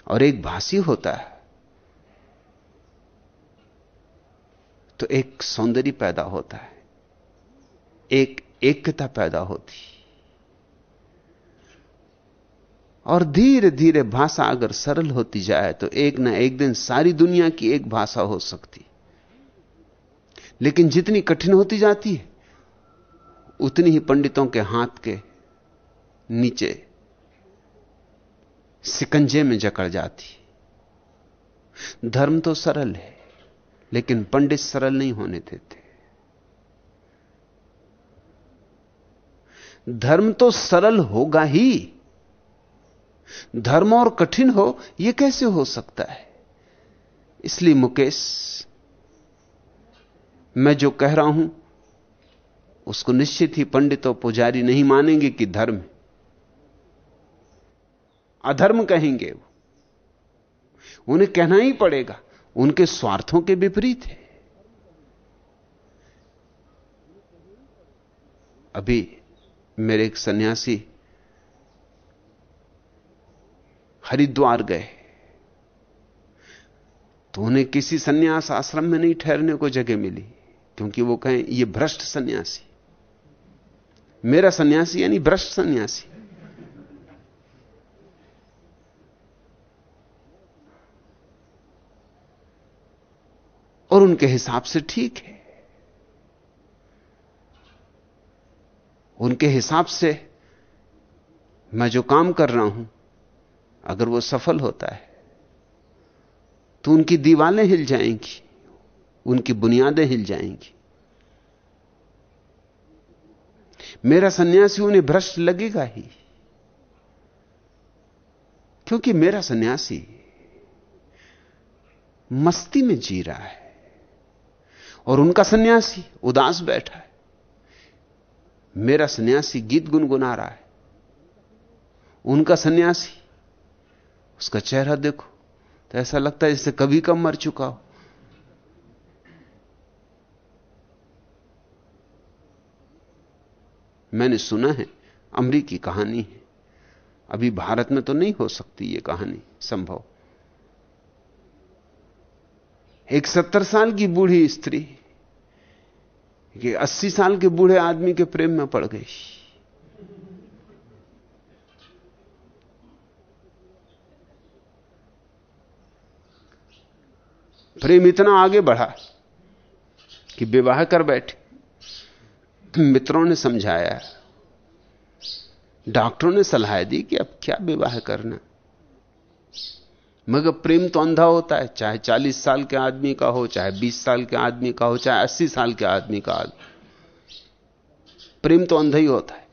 और एक भाषी होता है तो एक सौंदर्य पैदा होता है, एक एकता पैदा होती। और धीरे धीरे भाषा अगर सरल होती जाए तो एक ना एक दिन सारी दुनिया की एक भाषा हो सकती। लेकिन जितनी कठिन होती जाती है उतनी ही पंडितों के हाथ के नीचे सिकंजे में जकड़ जाती। धर्म तो सरल है, लेकिन पंडित सरल नहीं होने देते। धर्म तो सरल होगा ही। धर्म और कठिन हो यह कैसे हो सकता है? इसलिए मुकेश, मैं जो कह रहा हूँ उसको निश्चित ही पंडित और पुजारी नहीं मानेंगे कि धर्म अधर्म कहेंगे वो। उन्हें कहना ही पड़ेगा, उनके स्वार्थों के विपरीत है। अभी मेरे एक सन्यासी हरिद्वार गए। तो उन्हें किसी सन्यास आश्रम में नहीं ठहरने को जगह मिली, क्योंकि वो कहें, ये भ्रष्ट सन्यासी मेरा सन्यासी यानी भ्रष्ट सन्यासी। और उनके हिसाब से ठीक है। उनके हिसाब से मैं जो काम कर रहा हूँ, अगर वो सफल होता है तो उनकी दीवालें हिल जाएँगी, उनकी बुनियादें हिल जाएँगी। मेरा सन्यासी उन्हें भ्रष्ट लगेगा ही। क्योंकि मेरा सन्यासी मस्ती में जी रहा है और उनका सन्यासी उदास बैठा है। मेरा सन्यासी गीत गुनगुना रहा है। उनका सन्यासी उसका चेहरा देखो तो ऐसा लगता है जैसे कभी कम मर चुका हो। मैंने सुना है, अमरीकी कहानी है। अभी भारत में तो नहीं हो सकती ये कहानी, संभव। एक सत्तर साल की बूढ़ी स्त्री, कि अस्सी साल के बूढ़े आदमी के प्रेम में पड़ गई। प्रेम इतना आगे बढ़ा कि विवाह कर बैठे। मित्रों ने समझाया, डॉक्टरों ने सलाह दी कि अब क्या विवाह करना। मगर प्रेम तो अंधा होता है, चाहे 40 साल के आदमी का हो, चाहे 20 साल के आदमी का हो, चाहे 80 साल के आदमी का प्रेम तो अंधा ही होता है।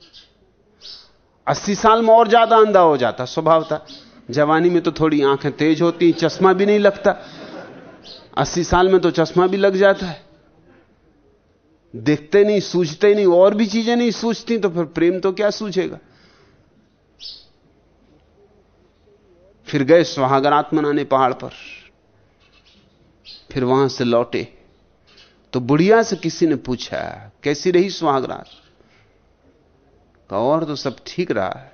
80 साल में और ज़्यादा अंधा हो जाता, स्वभाव था। जवानी में तो थोड़ी आँखें तेज होती, चश्मा भी नहीं लगता। 80 साल में तो चश्मा भी लग जाता है। देखते नहीं, सूझते नहीं, और भी चीज़ें नहीं सूझती तो फिर प्रेम तो क्या सूझेगा? फिर गए सुहागरात मनाने पहाड़ पर। फिर वहाँ से लौटे। तो बुढ़िया से किसी ने पूछा, कैसी रही सुहागरात का और तो सब ठीक रहा है।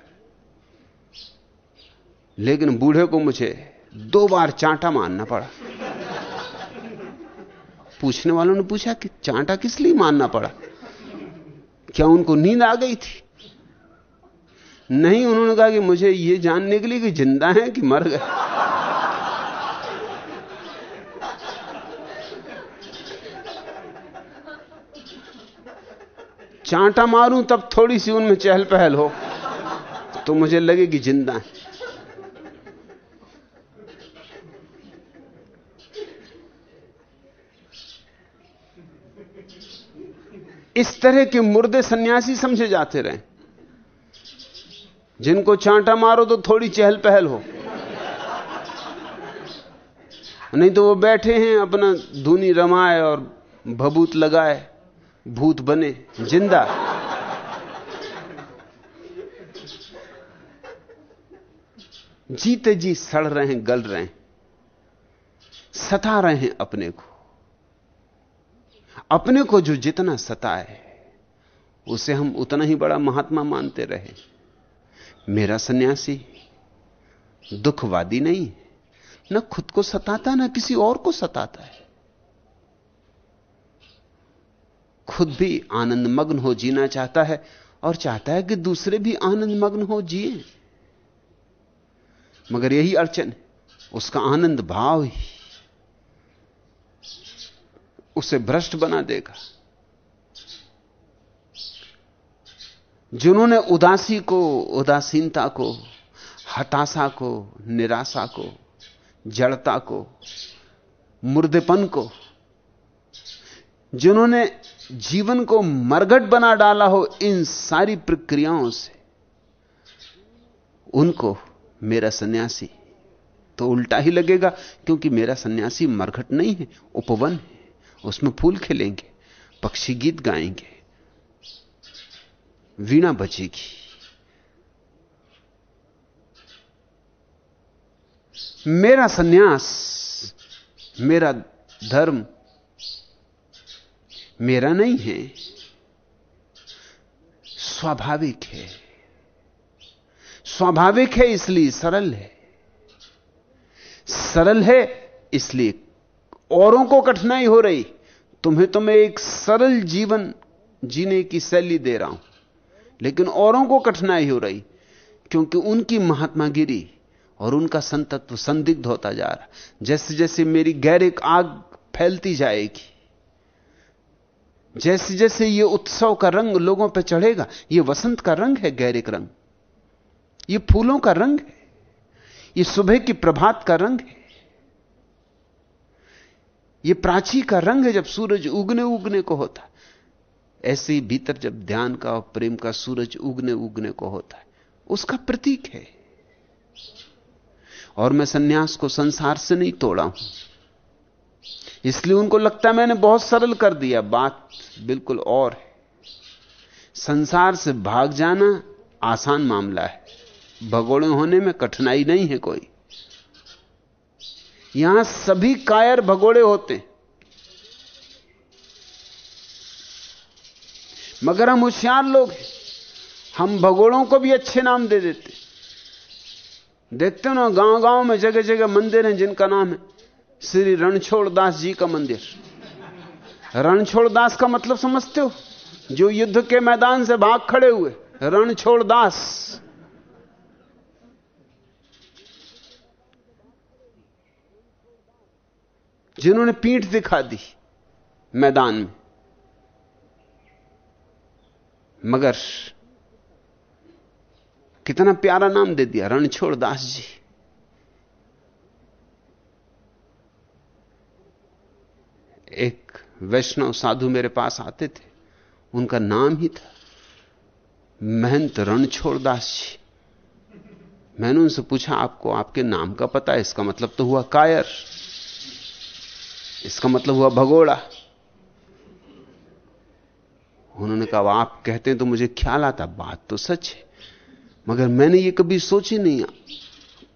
लेकिन बूढ़े को मुझे दो बार चांटा मारना पड़ा। पूछने वालों ने पूछा कि चांटा किस लिए मारना पड़ा? क्या उनको नींद आ गई थी? नहीं, उन्होंने कहा कि मुझे यह जानने के लिए कि ज़िंदा है कि मर गए। चांटा मारूं तब थोड़ी सी उनमें चहल पहल हो तो मुझे लगे कि ज़िंदा है। इस तरह के मुर्दे सन्यासी समझे जाते रहे। जिनको चांटा मारो तो थोड़ी चहल पहल हो। नहीं तो वो बैठे हैं, अपना धुनी रमाए और भभूत लगाए, भूत बने, ज़िंदा। जीते जी सड़ रहे हैं, गल रहे हैं, सता रहे हैं अपने को। अपने को जो जितना सताए, उसे हम उतना ही बड़ा महात्मा मानते रहे। मेरा सन्यासी दुखवादी नहीं, न खुद को सताता, ना किसी और को सताता है। खुद भी आनंद मग्न हो जीना चाहता है और चाहता है कि दूसरे भी आनंद मग्न हो जिए। मगर यही अड़चन, उसका आनंद भाव ही उसे भ्रष्ट बना देगा। जिन्होंने उदासी को, उदासीनता को, हताशा को, निराशा को, जड़ता को, मुर्देपन को, जिन्होंने जीवन को मरगट बना डाला हो इन सारी प्रक्रियाओं से, उनको मेरा सन्यासी तो उल्टा ही लगेगा, क्योंकि मेरा सन्यासी मरघट नहीं है, उपवन है। उसमें फूल खिलेंगे, पक्षी गीत गाएँगे, वीणा बचेगी मेरा सन्यास, मेरा धर्म, मेरा नहीं है, स्वाभाविक है। स्वाभाविक है इसलिए सरल है। सरल है इसलिए औरों को कठिनाई हो रही, तुम्हें तो मैं एक सरल जीवन जीने की शैली दे रहा हूँ। लेकिन औरों को कठिनाई हो रही, क्योंकि उनकी महात्मागिरी और उनका संतत्व संदिग्ध होता जा रहा। जैसे जैसे मेरी गैरिक आग फैलती जाएगी, जैसे जैसे ये उत्सव का रंग लोगों पर चढ़ेगा, ये वसंत का रंग है गैरिक रंग, ये फूलों का रंग है, ये सुबह की प्रभात का रंग है। ये प्राची का रंग है जब सूरज उगने उगने को होता ऐसे ही भीतर जब ध्यान का और प्रेम का सूरज उगने उगने को होता है, उसका प्रतीक है। और मैं सन्यास को संसार से नहीं तोड़ा हूँ। इसलिए उनको लगता है मैंने बहुत सरल कर दिया। बात बिल्कुल और है। संसार से भाग जाना आसान मामला है। भगोड़े होने में कठिनाई नहीं है कोई। यहाँ सभी कायर भगोड़े होते मगर हम होशियार लोग हैं। हम भगोड़ों को भी अच्छे नाम दे देते देखते हो ना गाँव गाँव में जगह जगह मंदिर हैं जिनका नाम है श्री रणछोड़ दास जी का मंदिर। रणछोड़ दास का मतलब समझते हो? जो युद्ध के मैदान से भाग खड़े हुए, रणछोड़ दास। जिन्होंने पीठ दिखा दी मैदान में। मगर कितना प्यारा नाम दे दिया, रणछोड़ दास जी। एक वैष्णव साधु मेरे पास आते थे, उनका नाम ही था महंत रणछोड़ दास जी। मैंने उनसे पूछा, आपको आपके नाम का पता है, इसका मतलब तो हुआ कायर। इसका मतलब हुआ भगोड़ा। उन्होंने कहा आप कहते हैं तो मुझे ख्याल आता, बात तो सच है। मगर मैंने ये कभी सोची नहीं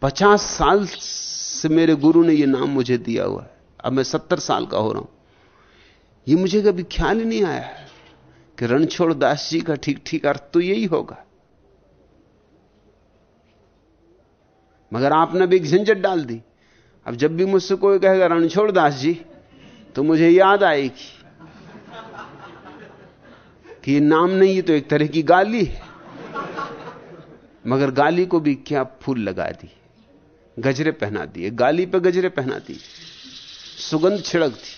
पचास साल से मेरे गुरु ने ये नाम मुझे दिया हुआ है। अब मैं सत्तर साल का हो रहा हूँ। ये मुझे कभी ख्याल ही नहीं आया कि रणछोड़ दास जी का ठीक ठीक अर्थ तो यही होगा। मगर आपने भी एक झंझट डाल दी। अब जब भी मुझसे कोई कहेगा, रणछोड़ दास जी तो मुझे याद आएगी कि ये नाम नहीं है तो एक तरह की गाली है। मगर गाली को भी क्या फूल लगा दी, गजरे पहना दिए, गाली पे गजरे पहना दी, सुगंध छिड़क दी,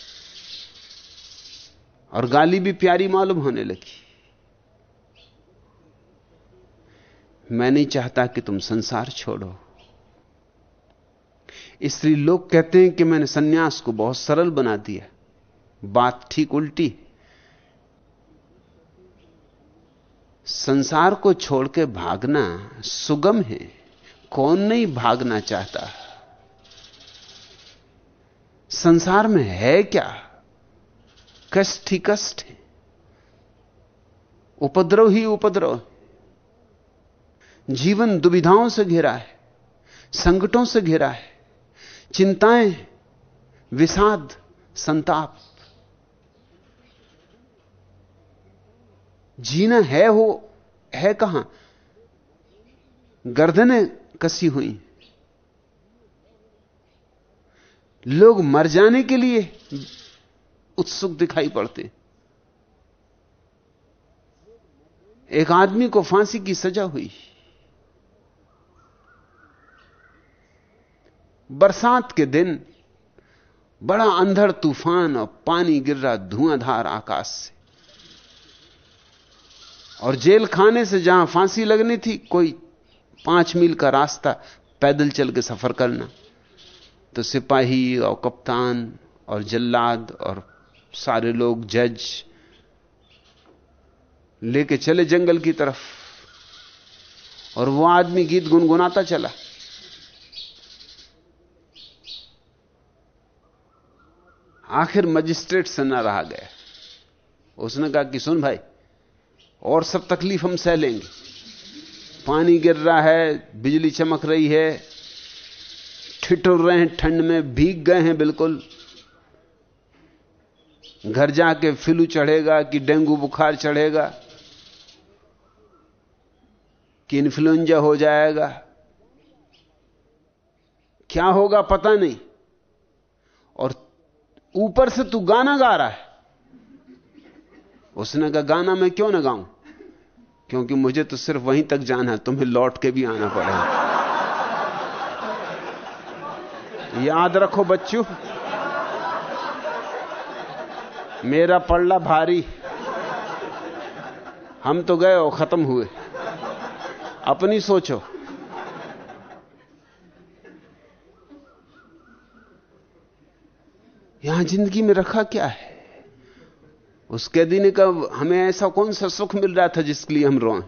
और गाली भी प्यारी मालूम होने लगी। मैं नहीं चाहता कि तुम संसार छोड़ो। इसलिए लोग कहते हैं कि मैंने सन्यास को बहुत सरल बना दिया। बात ठीक उल्टी। संसार को छोड़ के भागना सुगम है। कौन नहीं भागना चाहता? संसार में है क्या? कष्ट ही। कष्ट है उपद्रव ही। उपद्रव जीवन दुविधाओं से घिरा है। संकटों से घिरा है। चिंताएँ, विषाद, संताप। जीना है हो, है कहाँ? गर्दनें कसी हुई। लोग मर जाने के लिए उत्सुक दिखाई पड़ते। एक आदमी को फांसी की सजा हुई। बरसात के दिन बड़ा अंधड़ तूफ़ान और पानी गिर रहा धुआंधार आकाश से। और जेल खाने से जहाँ फांसी लगनी थी, कोई पाँच मील का रास्ता पैदल चल के सफ़र करना। तो सिपाही और कप्तान और जल्लाद और सारे लोग जज लेके चले जंगल की तरफ़। और वो आदमी गीत गुनगुनाता चला। आखिर मजिस्ट्रेट से न रहा गया। उसने कहा कि सुन भाई, और सब तकलीफ़ हम सह लेंगे पानी गिर रहा है, बिजली चमक रही है, ठिठुर रहे हैं, ठंड में भीग गए हैं बिल्कुल। घर जाके फ्लू चढ़ेगा कि डेंगू बुखार चढ़ेगा, कि इन्फ्लुएंजा हो जाएगा। क्या होगा पता नहीं। और ऊपर से तू गाना गा रहा है। उसने कहा, गाना मैं क्यों ना गाऊं? क्योंकि मुझे तो सिर्फ़ वहीं तक जाना है, तुम्हें लौट के भी आना पड़ेगा याद रखो बच्चों, मेरा पड़ला भारी। हम तो गए और खत्म हुए। अपनी सोचो। यहाँ ज़िंदगी में रखा क्या है? उस कैदी ने कहा हमें ऐसा कौन सा सुख मिल रहा था जिसके लिए हम रोए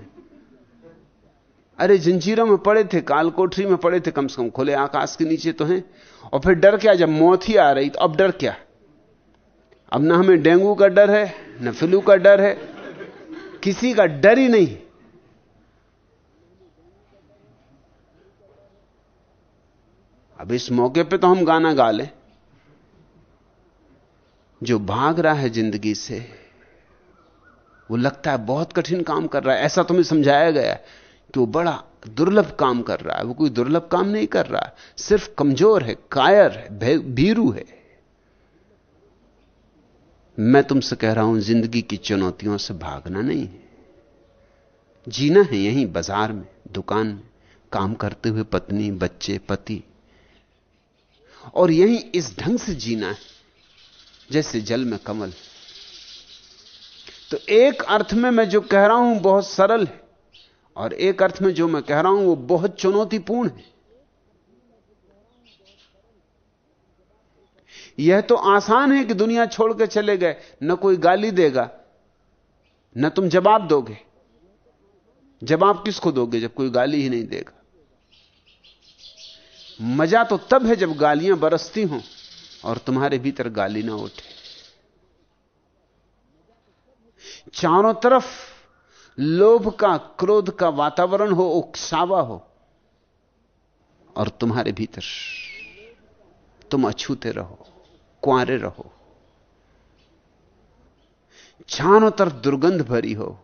अरे, जंजीरों में पड़े थे काल कोठरी में पड़े थे कम से कम, खुले आकाश के नीचे तो हैं। और फिर डर क्या, जब मौत ही आ रही तो अब डर क्या? अब ना हमें डेंगू का डर है, न फ्लू का डर है, किसी का डर ही नहीं। अब इस मौके पे तो हम गाना गा लें। जो भाग रहा है ज़िंदगी से, वो लगता है बहुत कठिन काम कर रहा है। ऐसा तुम्हें समझाया गया कि वो बड़ा दुर्लभ काम कर रहा है। वो कोई दुर्लभ काम नहीं कर रहा सिर्फ़ कमज़ोर है, कायर है भीरू है। मैं तुमसे कह रहा हूँ, ज़िंदगी की चुनौतियों से भागना नहीं है। जीना है यहीं बाज़ार में, दुकान में, काम करते हुए पत्नी, बच्चे, पति। और यहीं इस ढंग से जीना है। जैसे जल में कमल। तो एक अर्थ में मैं जो कह रहा हूँ बहुत सरल है, और एक अर्थ में जो मैं कह रहा हूँ वो बहुत चुनौतीपूर्ण है। यह तो आसान है कि दुनिया छोड़ के चले गए, न कोई गाली देगा, न तुम जवाब दोगे। जवाब किसको दोगे जब कोई गाली ही नहीं देगा? मज़ा तो तब है जब गालियाँ बरसती हों। और तुम्हारे भीतर गाली ना उठे। चारों तरफ़ लोभ का, क्रोध का वातावरण हो, उकसावा हो, और तुम्हारे भीतर तुम अछूते रहो कुआरे रहो। चारों तरफ़ दुर्गंध भरी हो,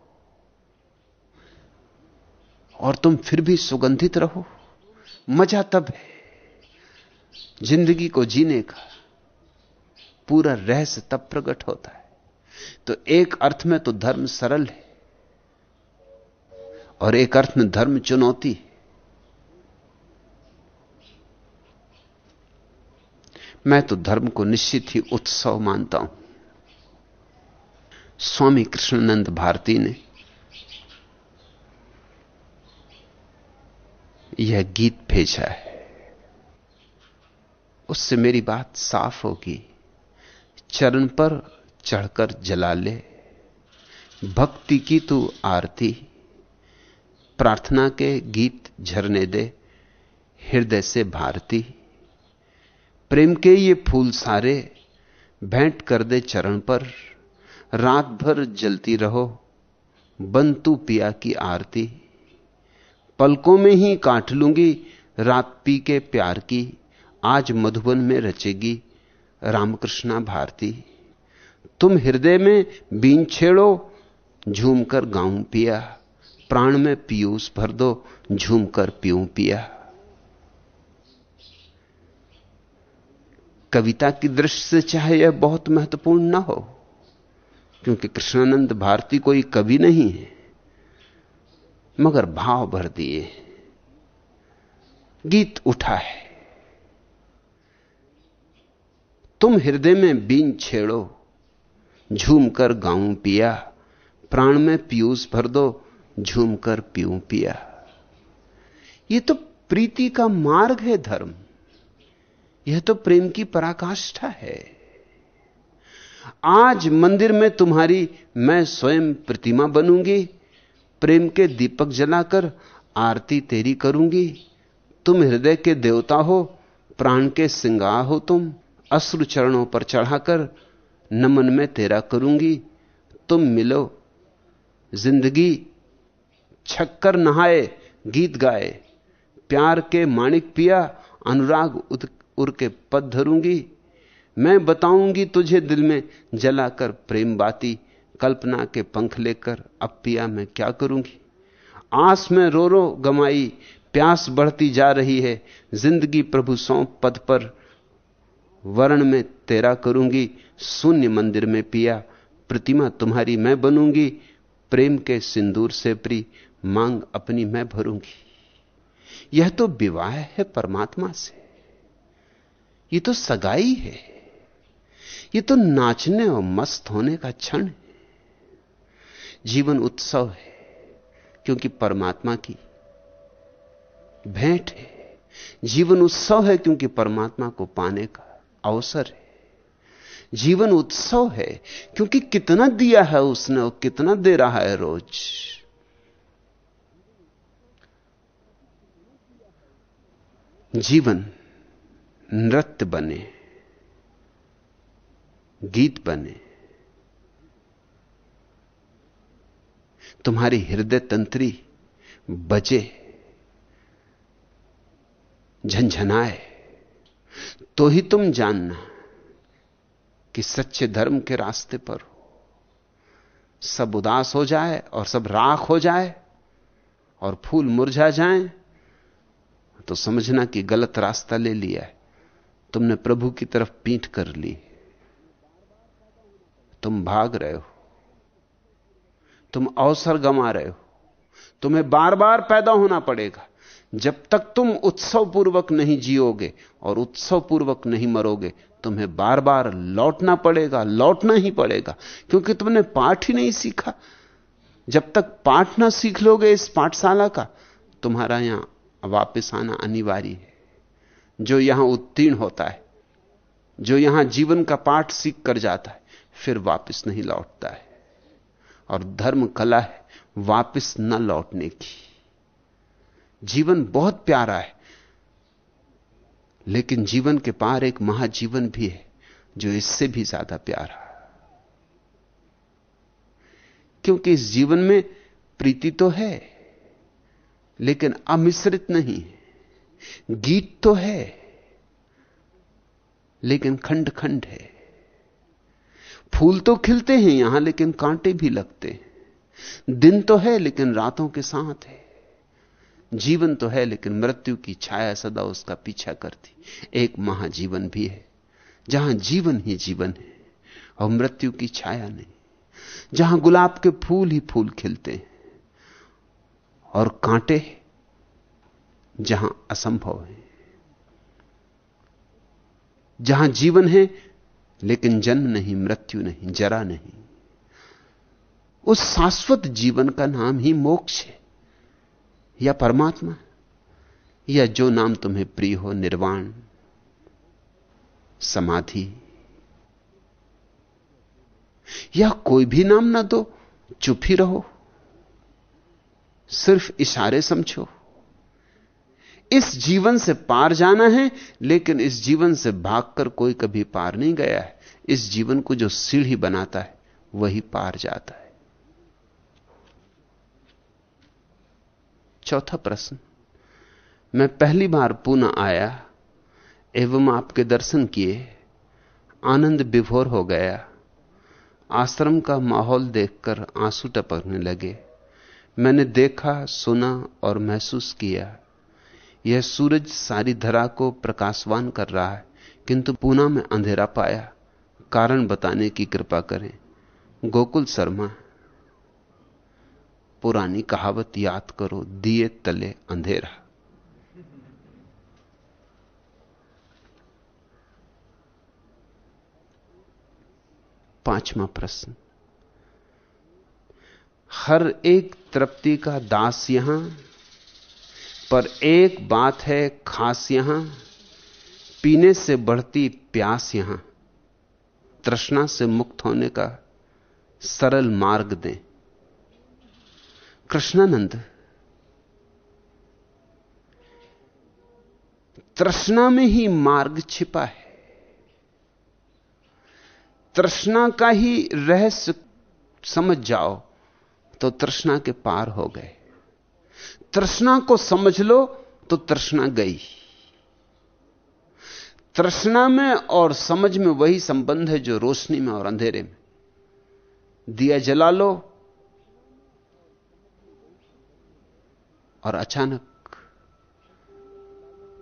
और तुम फिर भी सुगंधित रहो। मज़ा तब है ज़िंदगी को जीने का। पूरा रहस्य तब प्रकट होता है। तो एक अर्थ में तो धर्म सरल है और एक अर्थ में धर्म चुनौती है। मैं तो धर्म को निश्चित ही उत्सव मानता हूँ। स्वामी कृष्णानंद भारती ने यह गीत भेजा है। उससे मेरी बात साफ़ होगी। चरण पर चढ़कर जला ले। भक्ति की तू आरती, प्रार्थना के गीत झरने दे, हृदय से भारती। प्रेम के ये फूल सारे भेंट कर दे चरण पर, रात भर जलती रहो बंतु पिया की आरती। पलकों में ही काट लूँगी रात पी के प्यार की, आज मधुबन में रचेगी रामकृष्णा भारती। तुम हृदय में बीन छेड़ो, झूमकर गाऊं पिया। प्राण में पीयूष भर दो, झूमकर पीऊं पिया। कविता की दृष्टि से चाहे यह बहुत महत्वपूर्ण ना हो, क्योंकि कृष्णानंद भारती कोई कवि नहीं है, मगर भाव भर दिए। गीत उठा है। तुम हृदय में बीन छेड़ो, झूम कर गाऊं पिया, प्राण में पीयूष भर दो, झूम कर पीऊं पिया। ये तो प्रीति का मार्ग है धर्म। यह तो प्रेम की पराकाष्ठा है। आज मंदिर में तुम्हारी मैं स्वयं प्रतिमा बनूँगी, प्रेम के दीपक जलाकर आरती तेरी करूँगी। तुम हृदय के देवता हो, प्राण के सिंगार हो तुम। अश्रु चरणों पर चढ़ाकर, नमन में तेरा करूँगी, तुम मिलो। ज़िंदगी छक्कर नहाए, गीत गाए। प्यार के माणिक पिया, अनुराग उर के पद धरूँगी। मैं बताऊँगी तुझे दिल में जलाकर प्रेम बाती, कल्पना के पंख लेकर अब पिया मैं क्या करूँगी। आस में रो रो गमाई, प्यास बढ़ती जा रही है, ज़िंदगी प्रभु सौंप पद पर वर्ण में तेरा करूँगी, शून्य मंदिर में पिया, प्रतिमा तुम्हारी मैं बनूँगी, प्रेम के सिंदूर से प्री, मांग अपनी मैं भरूँगी। यह तो विवाह है परमात्मा से। ये तो सगाई है। ये तो नाचने और मस्त होने का क्षण है। जीवन उत्सव है, क्योंकि परमात्मा की भेंट है। जीवन उत्सव है क्योंकि परमात्मा को पाने का। अवसर है। जीवन उत्सव है, क्योंकि कितना दिया है उसने और कितना दे रहा है रोज। जीवन नृत्य बने, गीत बने। तुम्हारी हृदय तंत्री बजे झंझनाए तो ही तुम जानना कि सच्चे धर्म के रास्ते पर हो सब उदास हो जाए और सब राख हो जाए और फूल मुरझा जाएँ तो समझना कि गलत रास्ता ले लिया है। तुमने प्रभु की तरफ़ पीठ कर ली। तुम भाग रहे हो। तुम अवसर गंवा रहे हो। तुम्हें बार बार पैदा होना पड़ेगा। जब तक तुम उत्सव पूर्वक नहीं जियोगे और उत्सव पूर्वक नहीं मरोगे, तुम्हें बार बार लौटना पड़ेगा, लौटना ही पड़ेगा, क्योंकि तुमने पाठ ही नहीं सीखा। जब तक पाठ ना सीख लोगे इस पाठशाला का, तुम्हारा यहाँ वापस आना अनिवार्य है। जो यहाँ उत्तीर्ण होता है, जो यहाँ जीवन का पाठ सीख कर जाता है, फिर वापस नहीं लौटता है। और धर्म कला है, वापस न लौटने की। जीवन बहुत प्यारा है। लेकिन जीवन के पार एक महाजीवन भी है, जो इससे भी ज़्यादा प्यारा। क्योंकि इस जीवन में प्रीति तो है, लेकिन अमिश्रित नहीं है। गीत तो है, लेकिन खंड खंड है। फूल तो खिलते हैं यहाँ, लेकिन कांटे भी लगते हैं। दिन तो है, लेकिन रातों के साथ है। जीवन तो है, लेकिन मृत्यु की छाया सदा उसका पीछा करती। एक महाजीवन भी है, जहाँ जीवन ही जीवन है, और मृत्यु की छाया नहीं, जहाँ गुलाब के फूल ही फूल खिलते हैं, और कांटे जहाँ असंभव है। जहाँ जीवन है, लेकिन जन्म नहीं, मृत्यु नहीं, जरा नहीं। उस शाश्वत जीवन का नाम ही मोक्ष है। या परमात्मा, या जो नाम तुम्हें प्रिय हो, निर्वाण, समाधि। या कोई भी नाम ना दो, चुप ही रहो। सिर्फ़ इशारे समझो। इस जीवन से पार जाना है, लेकिन इस जीवन से भागकर कोई कभी पार नहीं गया है। इस जीवन को जो सीढ़ी बनाता है, वही पार जाता है। चौथा प्रश्न, मैं पहली बार पुणे आया एवं आपके दर्शन किए, आनंद विभोर हो गया। आश्रम का माहौल देखकर आँसू टपकने लगे। मैंने देखा, सुना और महसूस किया। यह सूरज सारी धरा को प्रकाशवान कर रहा है, किंतु पूना में अंधेरा पाया। कारण बताने की कृपा करें। गोकुल शर्मा पुरानी कहावत याद करो, दिए तले अंधेरा। पांचवा प्रश्न। हर एक तृप्ति का दास यहाँ, पर एक बात है खास यहाँ, पीने से बढ़ती प्यास यहाँ। तृष्णा से मुक्त होने का सरल मार्ग दें। कृष्णानंद। तृष्णा में ही मार्ग छिपा है। तृष्णा का ही रहस्य समझ जाओ तो तृष्णा के पार हो गए। तृष्णा को समझ लो तो तृष्णा गई। तृष्णा में और समझ में वही संबंध है जो रोशनी में और अंधेरे में। दिया जला लो और अचानक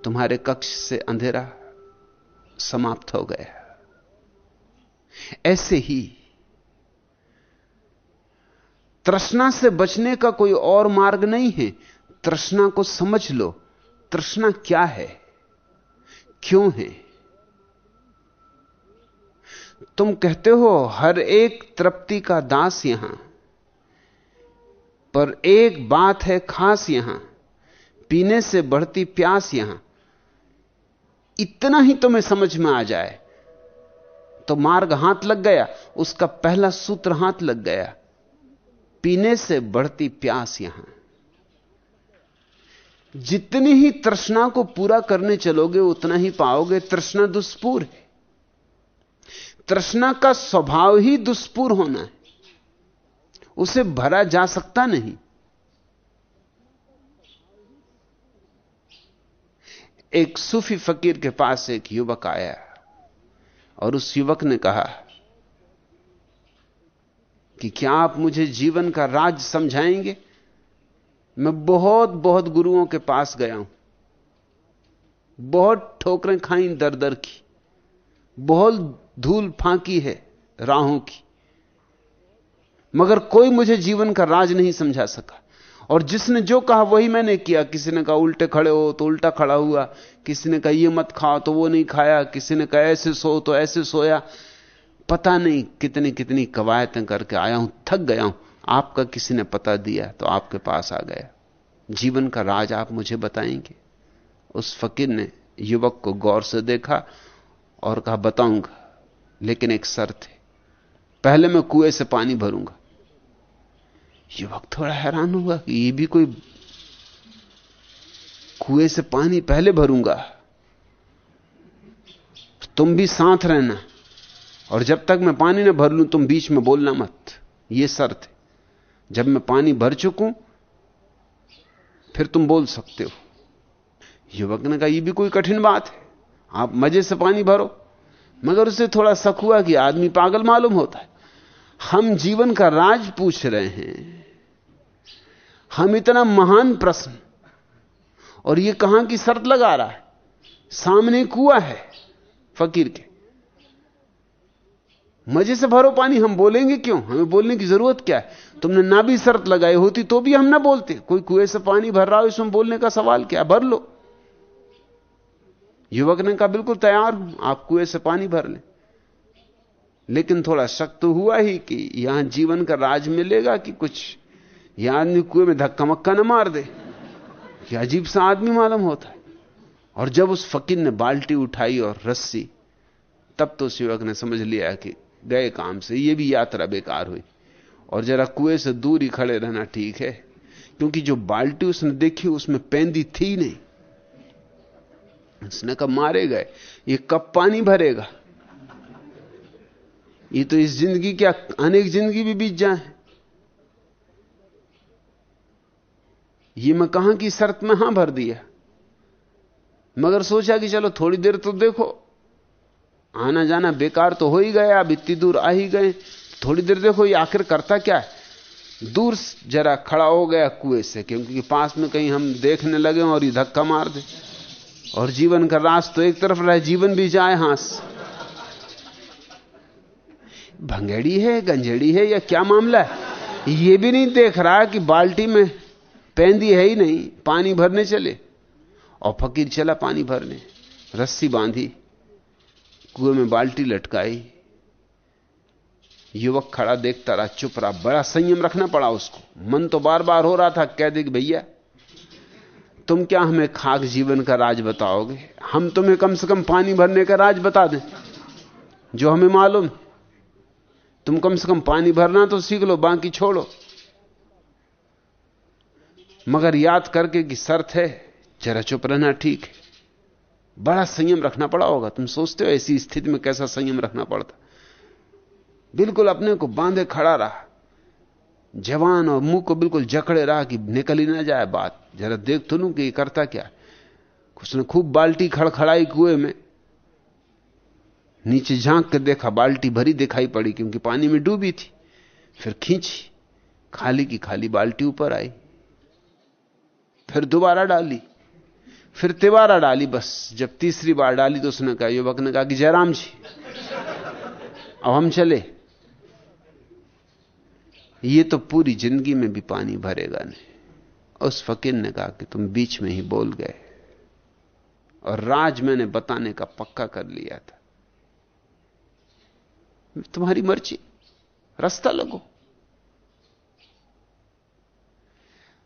तुम्हारे कक्ष से अंधेरा समाप्त हो गया ऐसे ही तृष्णा से बचने का कोई और मार्ग नहीं है। तृष्णा को समझ लो, तृष्णा क्या है? क्यों है? तुम कहते हो, हर एक तृप्ति का दास यहाँ। पर एक बात है खास यहाँ, पीने से बढ़ती प्यास यहाँ। इतना ही तुम्हें समझ में आ जाए तो मार्ग हाथ लग गया, उसका पहला सूत्र हाथ लग गया, पीने से बढ़ती प्यास यहाँ। जितनी ही तृष्णा को पूरा करने चलोगे, उतना ही पाओगे तृष्णा दुष्पूर है। तृष्णा का स्वभाव ही दुष्पूर होना है। उसे भरा जा सकता नहीं। एक सूफी फकीर के पास एक युवक आया और उस युवक ने कहा कि क्या आप मुझे जीवन का राज समझाएँगे? मैं बहुत बहुत गुरुओं के पास गया हूँ। बहुत ठोकरें खाई दर दर की। बहुत धूल फांकी है राहों की। मगर कोई मुझे जीवन का राज नहीं समझा सका। और जिसने जो कहा वही मैंने किया। किसी ने कहा उल्टे खड़े हो तो उल्टा खड़ा हुआ। किसी ने कहा ये मत खाओ तो वो नहीं खाया। किसी ने कहा ऐसे सो तो ऐसे सोया। पता नहीं कितनी कितनी कवायतें करके आया हूँ, थक गया हूँ। आपका किसी ने पता दिया तो आपके पास आ गया। जीवन का राज आप मुझे बताएँगे। उस फकीर ने युवक को गौर से देखा और कहा, बताऊँगा, लेकिन एक शर्त है। पहले मैं कुएँ से पानी भरूँगा। युवक थोड़ा हैरान हुआ कि ये भी कोई कुएँ से पानी पहले भरूँगा। तुम भी साथ रहना, और जब तक मैं पानी ना भर लूँ, तुम बीच में बोलना मत। ये शर्त है। जब मैं पानी भर चुकूं, फिर तुम बोल सकते हो। युवक ने कहा यह भी कोई कठिन बात है। आप मज़े से पानी भरो, मगर उसे थोड़ा शक हुआ कि आदमी पागल मालूम होता है। हम जीवन का राज पूछ रहे हैं। हम इतना महान प्रश्न। और यह कहाँ की शर्त लगा रहा है? सामने कुआ है, फकीर के। मज़े से भरो पानी, हम बोलेंगे क्यों? हमें बोलने की ज़रूरत क्या है? तुमने ना भी शर्त लगाई होती तो भी हम ना बोलते। कोई कुएँ से पानी भर रहा हो, इसमें बोलने का सवाल क्या? भर लो। युवक ने कहा, बिल्कुल तैयार हूँ, आप कुएँ से पानी भर लें। लेकिन थोड़ा शक तो हुआ ही कि यहाँ जीवन का राज मिलेगा कि कुछ। यह आदमी कुएँ में धक्का मक्का न मार दे। कि अजीब सा आदमी मालूम होता है। और जब उस फकीर ने बाल्टी उठाई और रस्सी, तब तो उस युवक ने समझ लिया कि गए काम से यह भी यात्रा बेकार हुई। और जरा कुएँ से दूर ही खड़े रहना ठीक है, क्योंकि जो बाल्टी उसने देखी, उसमें पेंदी थी नहीं। उसने कब मारे गए, ये कब पानी भरेगा? ये तो इस ज़िंदगी क्या अनेक ज़िंदगी भी बीत जाए। ये मैं कहाँ की शर्त में हाँ भर दिया? मगर सोचा कि चलो थोड़ी देर तो देखो। आना जाना बेकार तो हो ही गया, अब इतनी दूर आ ही गए। थोड़ी देर देखो ये आखिर करता क्या है? दूर जरा खड़ा हो गया कुएँ से, क्योंकि पास में कहीं हम देखने लगे और ये धक्का मार दे। और जीवन का रास तो एक तरफ़ रहे, जीवन भी जाए हाथ भंगेड़ी है, गंजेड़ी है, या क्या मामला है? ये भी नहीं देख रहा कि बाल्टी में पेंदी है ही नहीं, पानी भरने चले। और फकीर चला पानी भरने, रस्सी बांधी, कुएँ में बाल्टी लटकाई। युवक खड़ा देखता रहा, चुप रहा, बड़ा संयम रखना पड़ा उसको। मन तो बार बार हो रहा था, कह दे भैया, तुम क्या हमें खाक जीवन का राज बताओगे? हम तुम्हें कम से कम पानी भरने का राज बता दें, जो हमें मालूम। तुम कम से कम पानी भरना तो सीख लो, बाकी छोड़ो। मगर याद करके कि शर्त है, जरा चुप रहना ठीक है। बड़ा संयम रखना पड़ा होगा। तुम सोचते हो ऐसी स्थिति में कैसा संयम रखना पड़ता। बिल्कुल अपने को बांधे खड़ा रहा। जवान और मुँह को बिल्कुल जकड़े रहा कि निकल ही ना जाए बात। जरा देख तो लू कि करता क्या उसने खूब बाल्टी खड़खड़ाई कुएँ में। नीचे झाँक कर देखा, बाल्टी भरी दिखाई पड़ी क्योंकि पानी में डूबी थी। फिर खींची, खाली की खाली बाल्टी ऊपर आई। फिर दोबारा डाली, फिर तिबारा डाली बस। जब तीसरी बार डाली तो उसने कहा, युवक ने कहा कि जयराम जी, अब हम चले। ये तो पूरी ज़िंदगी में भी पानी भरेगा नहीं। उस फकीर ने कहा कि तुम बीच में ही बोल गए। और राज मैंने बताने का पक्का कर लिया था। तुम्हारी मर्ज़ी। रास्ता लगो।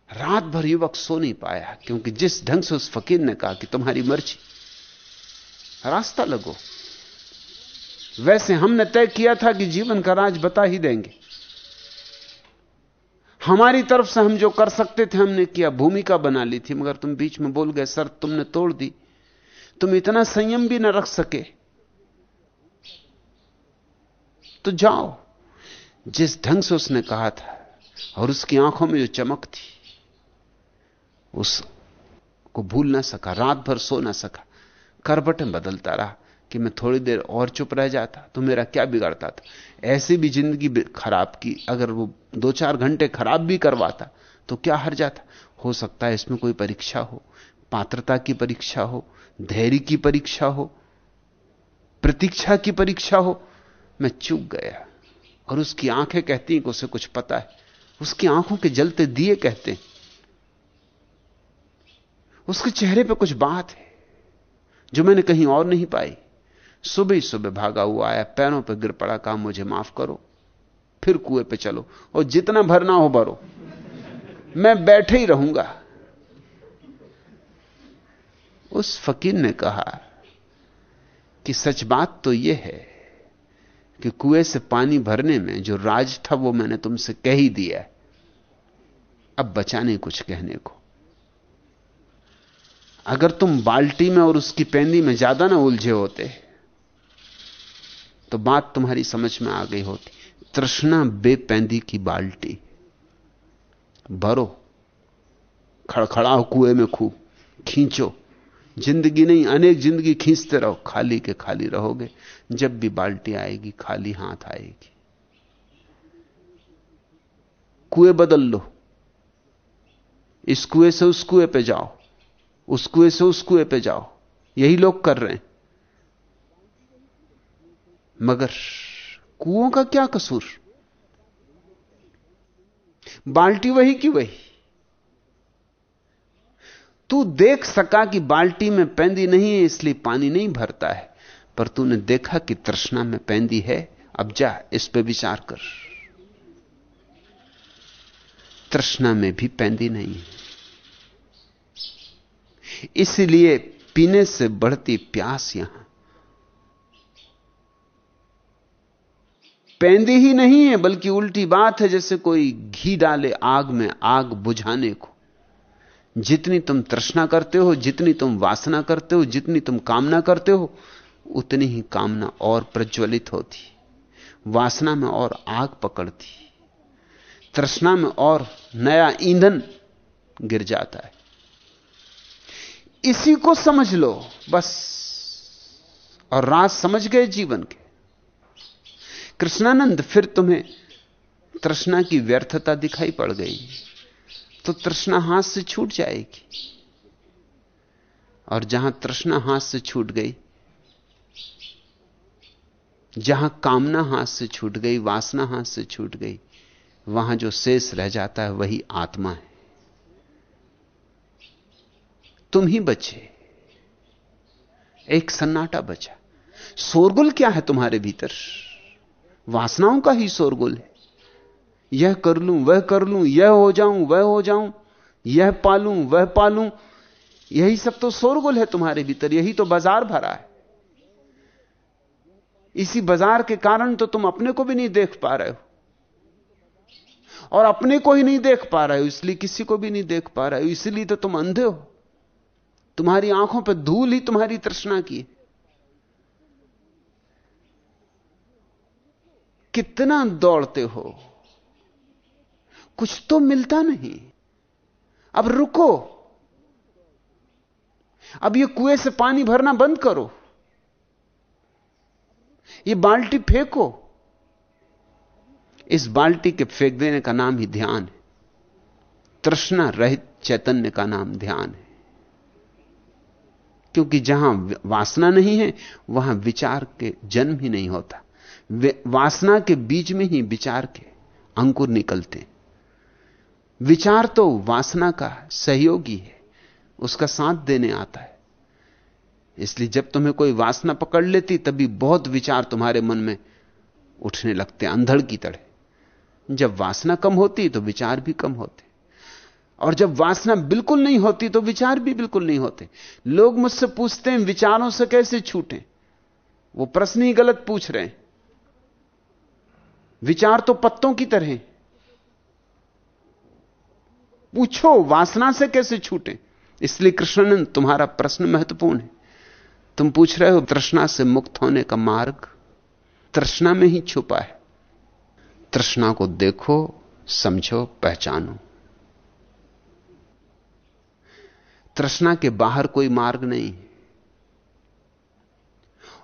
रात भर युवक सो नहीं पाया, क्योंकि जिस ढंग से उस फकीर ने कहा कि तुम्हारी मर्ज़ी, रास्ता लगो। वैसे हमने तय किया था कि जीवन का राज बता ही देंगे। हमारी तरफ़ से हम जो कर सकते थे, हमने किया, भूमिका बना ली थी, मगर तुम बीच में बोल गए, सर, तुमने तोड़ दी। तुम इतना संयम भी न रख सके। तो जाओ। जिस ढंग से उसने कहा था और उसकी आँखों में जो चमक थी, उसको भूल ना सका, रात भर सो ना सका। करबटें बदलता रहा कि मैं थोड़ी देर और चुप रह जाता तो मेरा क्या बिगड़ता था। ऐसी भी ज़िंदगी खराब की, अगर वो दो चार घंटे खराब भी करवाता तो क्या हर जाता। हो सकता है इसमें कोई परीक्षा हो, पात्रता की परीक्षा हो, धैर्य की परीक्षा हो, प्रतीक्षा की परीक्षा हो मैं चुप गया। और उसकी आँखें कहती हैं कि उसे कुछ पता है। उसकी आँखों के जलते दिए कहते हैं। उसके चेहरे पे कुछ बात है, जो मैंने कहीं और नहीं पाई। सुबह ही सुबह भागा हुआ आया, पैरों पर गिर पड़ा, कहा, मुझे माफ़ करो, फिर कुएँ पे चलो, और जितना भरना हो भरो। मैं बैठे ही रहूँगा। उस फकीर ने कहा कि सच बात तो यह है कि कुएँ से पानी भरने में जो राज था वो मैंने तुमसे कह ही दिया अब बचा नहीं कुछ कहने को। अगर तुम बाल्टी में और उसकी पेंदी में ज़्यादा ना उलझे होते तो बात तुम्हारी समझ में आ गई होती। तृष्णा बेपेंदी की बाल्टी। भरो, खड़खड़ाओ कुएँ में खूब, खींचो। ज़िंदगी नहीं, अनेक ज़िंदगी खींचते रहो, खाली के खाली रहोगे। जब भी बाल्टी आएगी, खाली हाथ आएगी। कुएँ बदल लो। इस कुएँ से उस कुएँ पे जाओ। उस कुएँ से उस कुएँ पे जाओ। यही लोग कर रहे हैं। मगर कुओं का क्या कसूर? बाल्टी वही की वही। तू देख सका कि बाल्टी में पैंदी नहीं है, इसलिए पानी नहीं भरता है। पर तूने देखा कि तृष्णा में पैंदी है? अब जा, इस पे विचार कर। तृष्णा में भी पैंदी नहीं है। इसलिए पीने से बढ़ती प्यास यहाँ। पेंदी ही नहीं है, बल्कि उल्टी बात है, जैसे कोई घी डाले आग में, आग बुझाने को। जितनी तुम तृष्णा करते हो, जितनी तुम वासना करते हो, जितनी तुम कामना करते हो, उतनी ही कामना और प्रज्वलित होती। वासना में और आग पकड़ती। तृष्णा में और नया ईंधन गिर जाता है। इसी को समझ लो, बस। और राज समझ गए जीवन के। कृष्णानंद, फिर तुम्हें तृष्णा की व्यर्थता दिखाई पड़ गई। तो तृष्णा हाथ से छूट जाएगी। और जहाँ तृष्णा हाथ से छूट गई, जहाँ कामना हाथ से छूट गई, वासना हाथ से छूट गई, वहाँ जो शेष रह जाता है वही आत्मा है। तुम ही बचे। एक सन्नाटा बचा। शोरगुल क्या है तुम्हारे भीतर? वासनाओं का ही शोरगुल है। यह कर लूँ, वह कर लूँ, यह हो जाऊँ, वह हो जाऊँ, यह पालूं, वह पालूं। यही सब तो शोरगुल है तुम्हारे भीतर, यही तो बाज़ार भरा है। इसी बाज़ार के कारण तो तुम अपने को भी नहीं देख पा रहे हो। और अपने को ही नहीं देख पा रहे हो, इसलिए किसी को भी नहीं देख पा रहे हो, इसलिए तो तुम अंधे हो। तुम्हारी आँखों पर धूल ही तुम्हारी तृष्णा की कितना दौड़ते हो कुछ तो मिलता नहीं। अब रुको। अब ये कुएँ से पानी भरना बंद करो। ये बाल्टी फेंको। इस बाल्टी के फेंक देने का नाम ही ध्यान है। तृष्णा रहित चैतन्य का नाम ध्यान है। क्योंकि जहाँ वासना नहीं है, वहाँ विचार के जन्म ही नहीं होता। वासना के बीच में ही विचार के अंकुर निकलते विचार तो वासना का सहयोगी है, उसका साथ देने आता है। इसलिए जब तुम्हें कोई वासना पकड़ लेती, तभी बहुत विचार तुम्हारे मन में उठने लगते, अंधड़ की तरह। जब वासना कम होती तो विचार भी कम होते। और जब वासना बिल्कुल नहीं होती तो विचार भी बिल्कुल नहीं होते। लोग मुझसे पूछते हैं, विचारों से कैसे छूटें? वो प्रश्न ही गलत पूछ रहे हैं। विचार तो पत्तों की तरह पूछो, वासना से कैसे छूटे? इसलिए कृष्णन तुम्हारा प्रश्न महत्वपूर्ण है। तुम पूछ रहे हो, तृष्णा से मुक्त होने का मार्ग तृष्णा में ही छुपा है। तृष्णा को देखो, समझो, पहचानो। तृष्णा के बाहर कोई मार्ग नहीं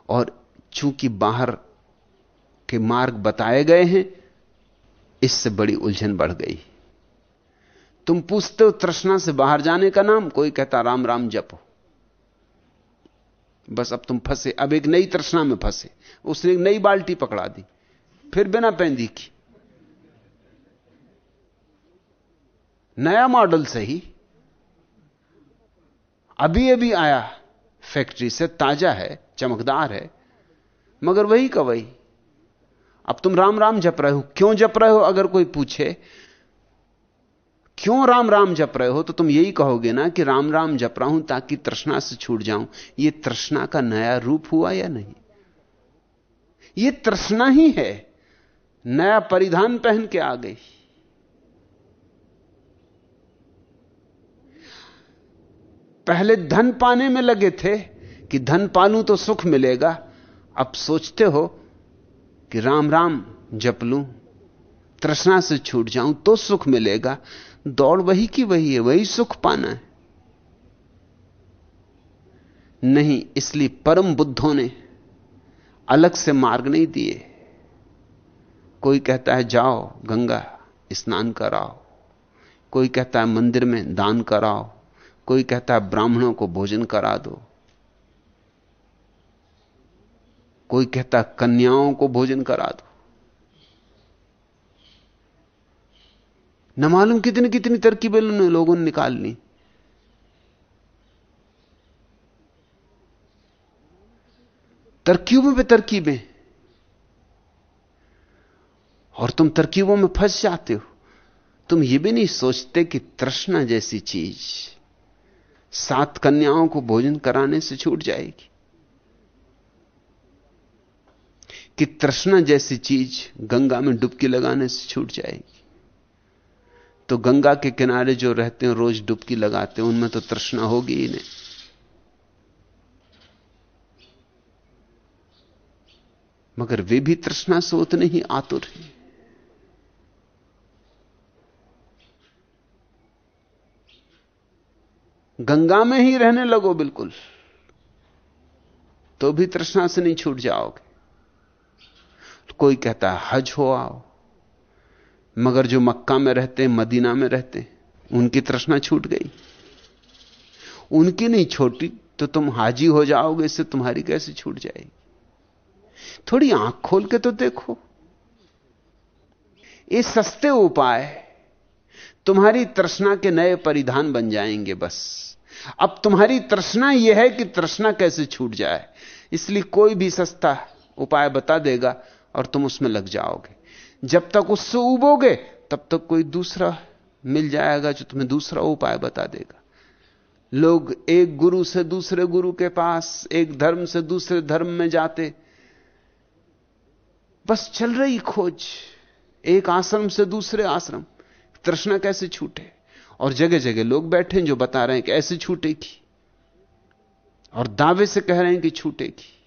और चूँकि बाहर के मार्ग बताए गए हैं, इससे बड़ी उलझन बढ़ गई। तुम पूछते हो तृष्णा से बाहर जाने का नाम, कोई कहता, राम राम, जपो बस अब तुम फंसे। अब एक नई तृष्णा में फंसे। उसने एक नई बाल्टी पकड़ा दी। फिर बिना पेंदी की। नया मॉडल सही। अभी अभी आया। फैक्ट्री से ताज़ा है, चमकदार है। मगर वही का वही। अब तुम राम राम जप रहे हो। क्यों जप रहे हो, अगर कोई पूछे? क्यों राम राम जप रहे हो? तो तुम यही कहोगे ना कि राम राम जप रहा हूँ ताकि तृष्णा से छूट जाऊँ। यह तृष्णा का नया रूप हुआ या नहीं? यह तृष्णा ही है। नया परिधान पहन के आ गई। पहले धन पाने में लगे थे कि धन पालूं तो सुख मिलेगा। अब सोचते हो कि राम राम जप लू, तृष्णा से छूट जाऊँ तो सुख मिलेगा। दौड़ वही की वही है, वही सुख पाना है। नहीं, इसलिए परम बुद्धों ने अलग से मार्ग नहीं दिए। कोई कहता है, जाओ गंगा, स्नान कराओ। कोई कहता है, मंदिर में दान कराओ। कोई कहता है, ब्राह्मणों को भोजन करा दो। कोई कहता है, कन्याओं को भोजन करा दो। न मालूम कितनी कितनी तरकीबें लोगों ने निकाल ली। तरकीबों पे तरकीबें। और तुम तरकीबों में फंस जाते हो। तुम ये भी नहीं सोचते कि तृष्णा जैसी चीज़ सात कन्याओं को भोजन कराने से छूट जाएगी। कि तृष्णा जैसी चीज़ गंगा में डुबकी लगाने से छूट जाएगी। तो गंगा के किनारे जो रहते हैं, रोज डुबकी लगाते हैं, उनमें तो तृष्णा होगी ही नहीं। मगर वे भी तृष्णा से उतने ही आतुर हैं। गंगा में ही रहने लगो बिल्कुल तो भी तृष्णा से नहीं छूट जाओगे। कोई कहता है, हज हो आओ। मगर जो मक्का में रहते हैं, मदीना में रहते हैं, उनकी तृष्णा छूट गई। उनकी नहीं छोटी तो तुम हाजी हो जाओगे, इससे तुम्हारी कैसे छूट जाएगी? थोड़ी आँख खोल के तो देखो। ये सस्ते उपाय तुम्हारी तृष्णा के नए परिधान बन जाएँगे बस। अब तुम्हारी तृष्णा यह है कि तृष्णा कैसे छूट जाए। इसलिए कोई भी सस्ता उपाय बता देगा और तुम उसमें लग जाओगे। जब तक उससे उबोगे, तब तक कोई दूसरा मिल जाएगा जो तुम्हें दूसरा उपाय बता देगा। लोग एक गुरु से दूसरे गुरु के पास, एक धर्म से दूसरे धर्म में जाते। बस चल रही खोज, एक आश्रम से दूसरे आश्रम। तृष्णा कैसे छूटे? और जगह जगह लोग बैठे जो बता रहे हैं कि ऐसे छूटेगी। और दावे से कह रहे हैं कि छूटेगी।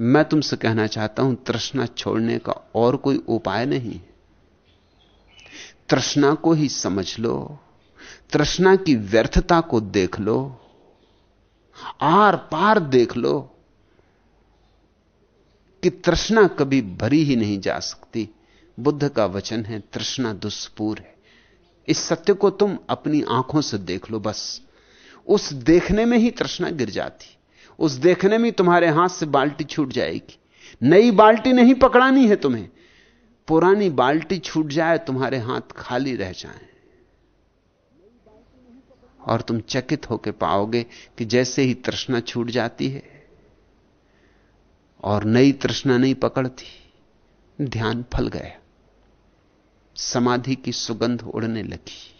मैं तुमसे कहना चाहता हूँ, तृष्णा छोड़ने का और कोई उपाय नहीं। तृष्णा को ही समझ लो, तृष्णा की व्यर्थता को देख लो आर पार देख लो कि तृष्णा कभी भरी ही नहीं जा सकती। बुद्ध का वचन है, तृष्णा दुष्पूर है। इस सत्य को तुम अपनी आँखों से देख लो बस। उस देखने में ही तृष्णा गिर जाती। उस देखने में तुम्हारे हाथ से बाल्टी छूट जाएगी। नई बाल्टी नहीं पकड़ानी है तुम्हें। पुरानी बाल्टी छूट जाए, तुम्हारे हाथ खाली रह जाए। और तुम चकित होकर पाओगे कि जैसे ही तृष्णा छूट जाती है, और नई तृष्णा नहीं पकड़ती, ध्यान फल गया। समाधि की सुगंध उड़ने लगी।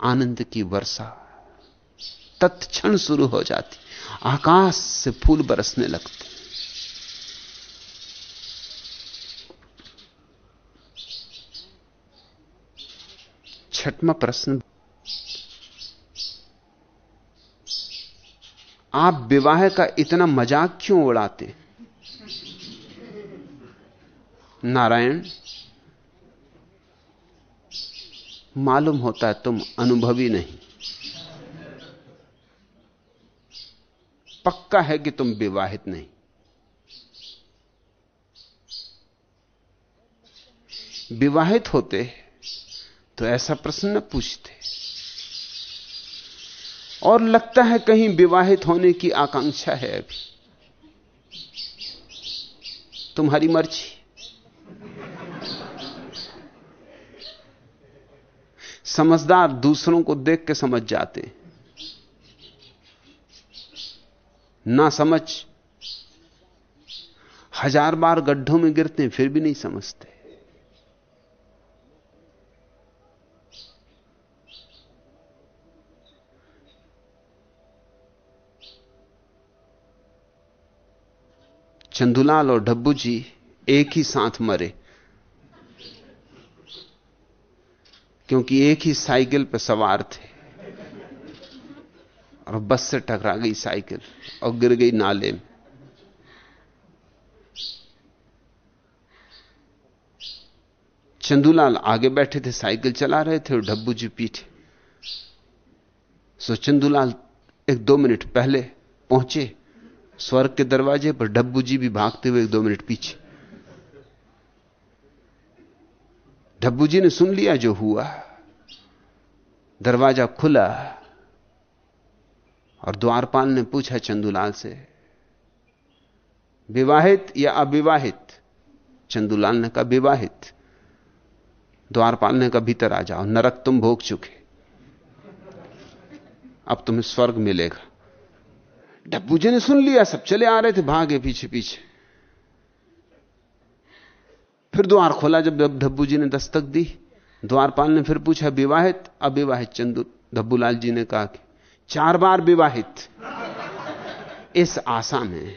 आनंद की वर्षा तत्क्षण शुरू हो जाती। आकाश से फूल बरसने लगते। छठवा प्रश्न। आप विवाह का इतना मज़ाक क्यों उड़ाते? नारायण, मालूम होता है तुम अनुभवी नहीं। पक्का है कि तुम विवाहित नहीं। विवाहित होते तो ऐसा प्रश्न न पूछते। और लगता है कहीं विवाहित होने की आकांक्षा है अभी। तुम्हारी मर्ज़ी। समझदार दूसरों को देख के समझ जाते। ना समझ। हज़ार बार गड्ढों में गिरते हैं, फिर भी नहीं समझते। चंदुलाल और डब्बू जी एक ही साथ मरे। क्योंकि एक ही साइकिल पर सवार थे। और बस से टकरा गई साइकिल और गिर गई नाले में। चंदूलाल आगे बैठे थे, साइकिल चला रहे थे और डब्बू जी पीछे सो चंदूलाल एक दो मिनट पहले पहुँचे, स्वर्ग के दरवाजे पर डब्बू जी भी भागते हुए एक दो मिनट पीछे। डब्बू जी ने सुन लिया जो हुआ। दरवाज़ा खुला। और द्वारपाल ने पूछा चंदूलाल से, विवाहित या अविवाहित? चंदूलाल ने कहा, विवाहित। द्वारपाल ने कहा, भीतर आ जाओ, नरक तुम भोग चुके। अब तुम्हें स्वर्ग मिलेगा। डब्बू जी ने सुन लिया, सब चले आ रहे थे भागे पीछे पीछे। फिर द्वार खोला, जब धब्बू जी ने दस्तक दी, द्वारपाल ने फिर पूछा, विवाहित, अविवाहित? चंदू धब्बूलाल जी ने कहा कि चार बार विवाहित। इस आशा में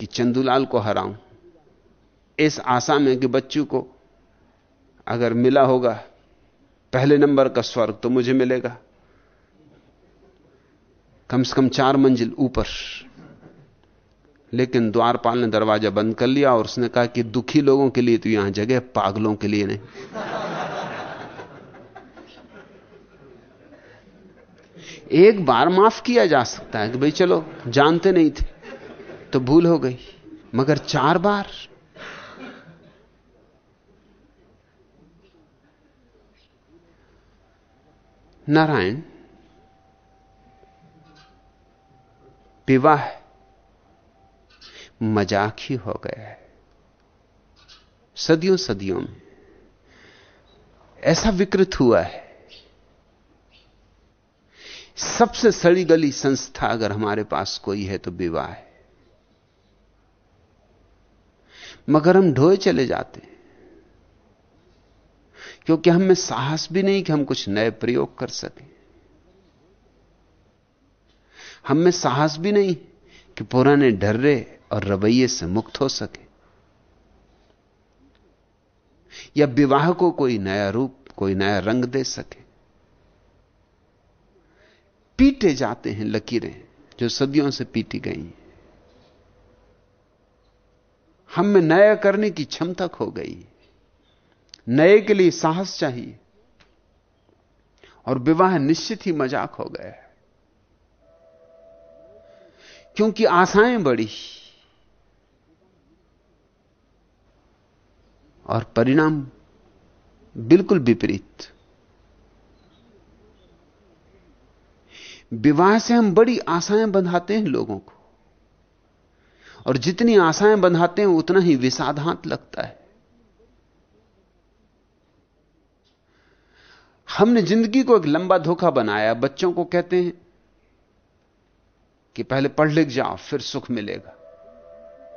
कि चंदूलाल को हराऊं। इस आशा में कि बच्चू को अगर मिला होगा, पहले नंबर का स्वर्ग तो मुझे मिलेगा। कम से कम चार मंजिल ऊपर। लेकिन द्वारपाल ने दरवाज़ा बंद कर लिया और उसने कहा कि दुखी लोगों के लिए तो यहाँ जगह, पागलों के लिए नहीं। एक बार माफ़ किया जा सकता है कि भाई चलो, जानते नहीं थे तो भूल हो गई। मगर चार बार। नारायण, विवाह मज़ाक ही हो गया है। सदियों सदियों में ऐसा विकृत हुआ है सबसे सड़ी गली संस्था अगर हमारे पास कोई है तो विवाह है। मगर हम ढोए चले जाते हैं। क्योंकि हमें साहस भी नहीं कि हम कुछ नए प्रयोग कर सकें। हमें साहस भी नहीं कि पुराने डर्रे और रवैये से मुक्त हो सके। या विवाह को कोई नया रूप, कोई नया रंग दे सके। पीटे जाते हैं लकीरें जो सदियों से पीटी गई। हम में नया करने की क्षमता खो गई। नए के लिए साहस चाहिए। और विवाह निश्चित ही मज़ाक हो गया है। क्योंकि आशाएँ बढ़ी। और परिणाम बिल्कुल विपरीत। विवाह से हम बड़ी आशाएँ बंधाते हैं लोगों को। और जितनी आशाएँ बंधाते हैं, उतना ही विषादांत लगता है। हमने ज़िंदगी को एक लंबा धोखा बनाया। बच्चों को कहते हैं कि पहले पढ़ लिख जाओ, फिर सुख मिलेगा।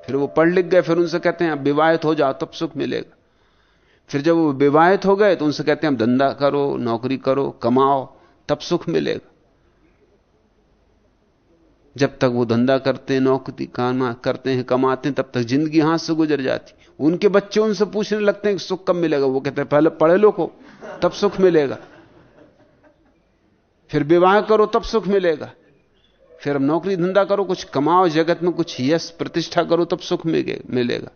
फिर वो पढ़ लिख गए, फिर उनसे कहते हैं, अब विवाहित हो जाओ, तब सुख मिलेगा। फिर जब वो विवाहित हो गए तो उनसे कहते हैं, अब धंधा करो, नौकरी करो, कमाओ, तब सुख मिलेगा। जब तक वो धंधा करते हैं, नौकरी काम करते हैं, कमाते हैं, तब तक ज़िंदगी हाथ से गुजर जाती उनके बच्चे उनसे पूछने लगते हैं कि सुख कब मिलेगा? वो कहते हैं, पहले पढ़े लो को तब सुख मिलेगा। फिर विवाह करो, तब सुख मिलेगा। फिर अब नौकरी धंधा करो, कुछ कमाओ, जगत में कुछ यश, प्रतिष्ठा करो, तब सुख मिलेगा।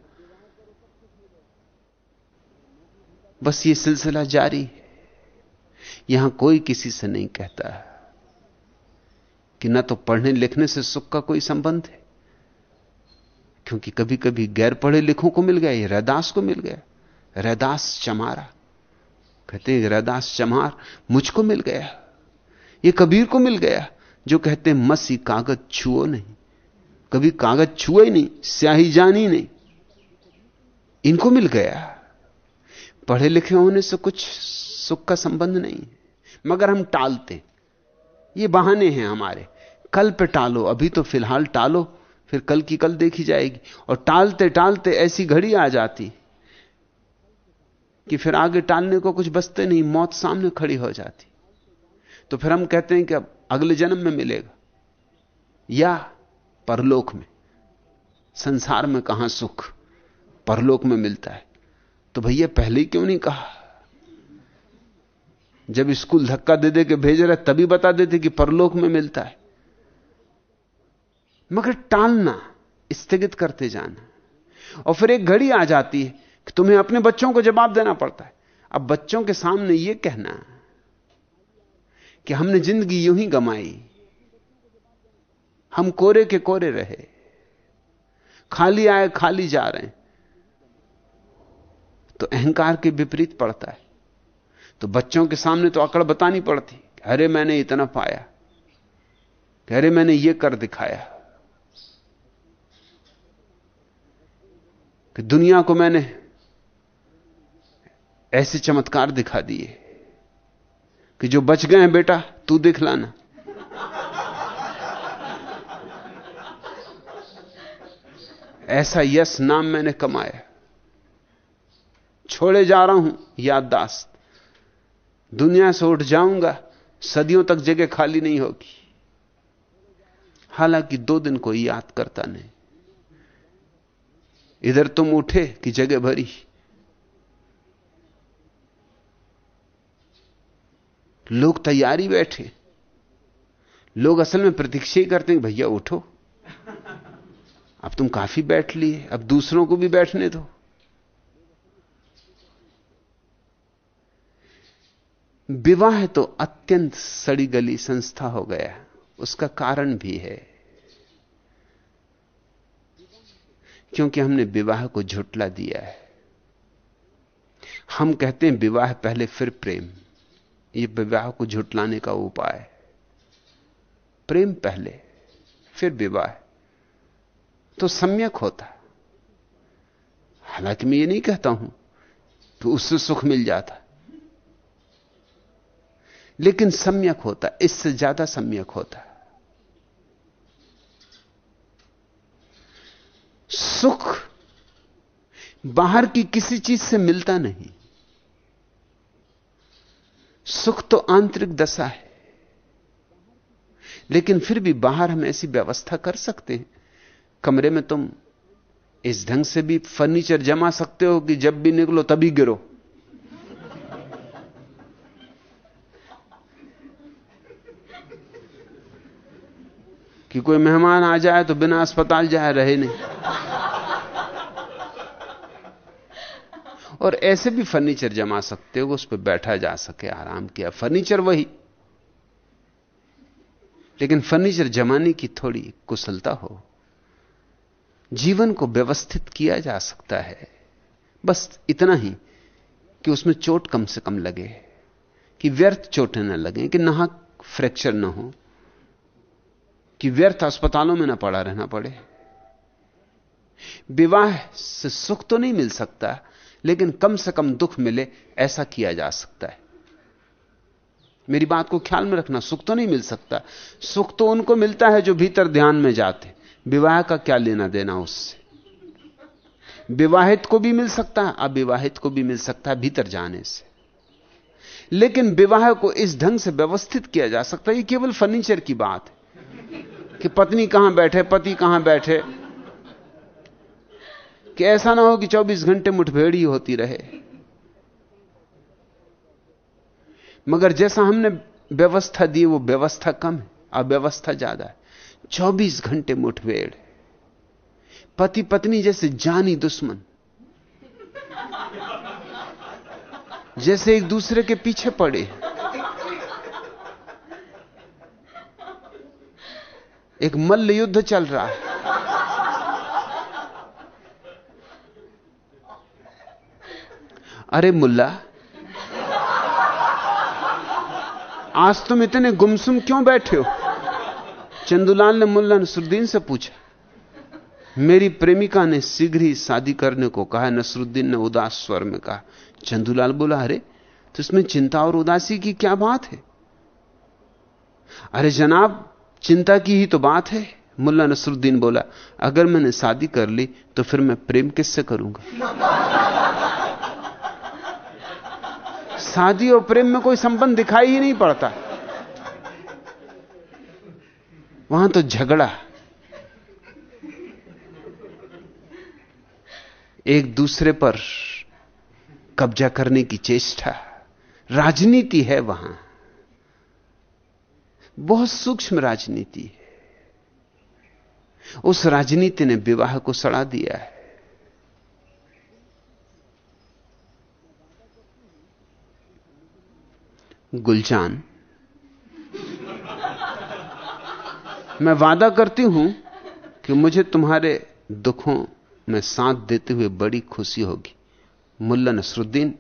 बस ये सिलसिला जारी है। यहाँ कोई किसी से नहीं कहता कि ना तो पढ़ने लिखने से सुख का कोई संबंध है। क्योंकि कभी कभी गैर पढ़े लिखों को मिल गया रैदास को मिल गया। रैदास चमारा। कहते हैं, रैदास चमार मुझको मिल गया। ये कबीर को मिल गया, जो कहते हैं, मसी कागज़ छुओ नहीं। कभी कागज़ छुए ही नहीं, स्याही जानी नहीं। इनको मिल गया। पढ़े लिखे होने से कुछ सुख का संबंध नहीं मगर हम टालते ये बहाने हैं हमारे। कल पे टालो, अभी तो फ़िलहाल टालो, फिर कल की कल देखी जाएगी। और टालते टालते ऐसी घड़ी आ जाती कि फिर आगे टालने को कुछ बचते नहीं, मौत सामने खड़ी हो जाती। तो फिर हम कहते हैं कि अब अगले जन्म में मिलेगा। या परलोक में। संसार में कहाँ सुख? परलोक में मिलता है। तो भैया पहले ही क्यों नहीं कहा? जब स्कूल धक्का दे दे के भेज रहे, तभी बता देते कि परलोक में मिलता है। मगर टालना, स्थगित करते जाना। और फिर एक घड़ी आ जाती है कि तुम्हें अपने बच्चों को जवाब देना पड़ता है। अब बच्चों के सामने यह कहना कि हमने ज़िंदगी यूँ ही गमाई। हम कोरे के कोरे रहे। खाली आए, खाली जा रहे हैं। तो अहंकार के विपरीत पड़ता है। तो बच्चों के सामने तो अकड़ बतानी पड़ती अरे मैंने इतना पाया अरे मैंने ये कर दिखाया। कि दुनिया को मैंने ऐसे चमत्कार दिखा दिए कि जो बच गए हैं बेटा, तू दिखलाना ऐसा यश नाम मैंने कमाया। छोड़े जा रहा हूँ, याददाश्त। दुनिया से उठ जाऊँगा, सदियों तक जगह खाली नहीं होगी। हालाँकि दो दिन कोई याद करता नहीं। इधर तुम उठे कि जगह भरी। लोग तैयारी बैठे। लोग असल में प्रतीक्षा ही करते हैं भैया उठो। अब तुम काफ़ी बैठ लिए, अब दूसरों को भी बैठने दो। विवाह तो अत्यंत सड़ी गली संस्था हो गया। उसका कारण भी है। क्योंकि हमने विवाह को झुटला दिया है। हम कहते हैं विवाह पहले फिर प्रेम। यह विवाह को झुटलाने का उपाय प्रेम पहले, फिर विवाह। तो सम्यक होता। हालाँकि मैं ये नहीं कहता हूँ तो उससे सुख मिल जाता। लेकिन सम्यक होता, इससे ज़्यादा सम्यक होता। सुख बाहर की किसी चीज़ से मिलता नहीं। सुख तो आंतरिक दशा है। लेकिन फिर भी बाहर हम ऐसी व्यवस्था कर सकते हैं। कमरे में तुम इस ढंग से भी फर्नीचर जमा सकते हो कि जब भी निकलो तभी गिरो। कि कोई मेहमान आ जाए तो बिना अस्पताल जाए रहे नहीं। और ऐसे भी फर्नीचर जमा सकते हो, उस पर बैठा जा सके, आराम किया। फर्नीचर वही। लेकिन फर्नीचर जमाने की थोड़ी कुशलता हो। जीवन को व्यवस्थित किया जा सकता है। बस इतना ही कि उसमें चोट कम से कम लगे, कि व्यर्थ चोटें न लगे, कि नाहक फ्रैक्चर न हो। कि व्यर्थ अस्पतालों में ना पड़ा रहना पड़े। विवाह से सुख तो नहीं मिल सकता, लेकिन कम से कम दुख मिले, ऐसा किया जा सकता है। मेरी बात को ख्याल में रखना, सुख तो नहीं मिल सकता। सुख तो उनको मिलता है जो भीतर ध्यान में जाते। विवाह का क्या लेना देना उससे? विवाहित को भी मिल सकता है अविवाहित को भी मिल सकता है भीतर जाने से। लेकिन विवाह को इस ढंग से व्यवस्थित किया जा सकता है, ये केवल फर्नीचर की बात है। कि पत्नी कहाँ बैठे, पति कहाँ बैठे? कि ऐसा ना हो कि 24 घंटे मुठभेड़ ही होती रहे। मगर जैसा हमने व्यवस्था दी, वो व्यवस्था कम है, अव्यवस्था ज़्यादा है। 24 घंटे मुठभेड़। पति पत्नी जैसे जानी दुश्मन। जैसे एक दूसरे के पीछे पड़े। एक मल्ल युद्ध चल रहा है। अरे मुल्ला, आज तुम इतने गुमसुम क्यों बैठे हो? चंदुलाल ने मुल्ला नसरुद्दीन से पूछा, मेरी प्रेमिका ने शीघ्र ही शादी करने को कहा, नसरुद्दीन ने उदास स्वर में कहा। चंदुलाल बोला, अरे तो इसमें चिंता और उदासी की क्या बात है? अरे जनाब चिंता की ही तो बात है, मुल्ला नसरुद्दीन बोला, अगर मैंने शादी कर ली तो फिर मैं प्रेम किससे करूँगा? शादी और प्रेम में कोई संबंध दिखाई ही नहीं पड़ता। वहाँ तो झगड़ा। एक दूसरे पर कब्जा करने की चेष्टा। राजनीति है वहाँ। बहुत सूक्ष्म राजनीति है। उस राजनीति ने विवाह को सड़ा दिया है। गुलजान, मैं वादा करती हूँ कि मुझे तुम्हारे दुखों में साथ देते हुए बड़ी खुशी होगी। मुल्ला नसरुद्दीन,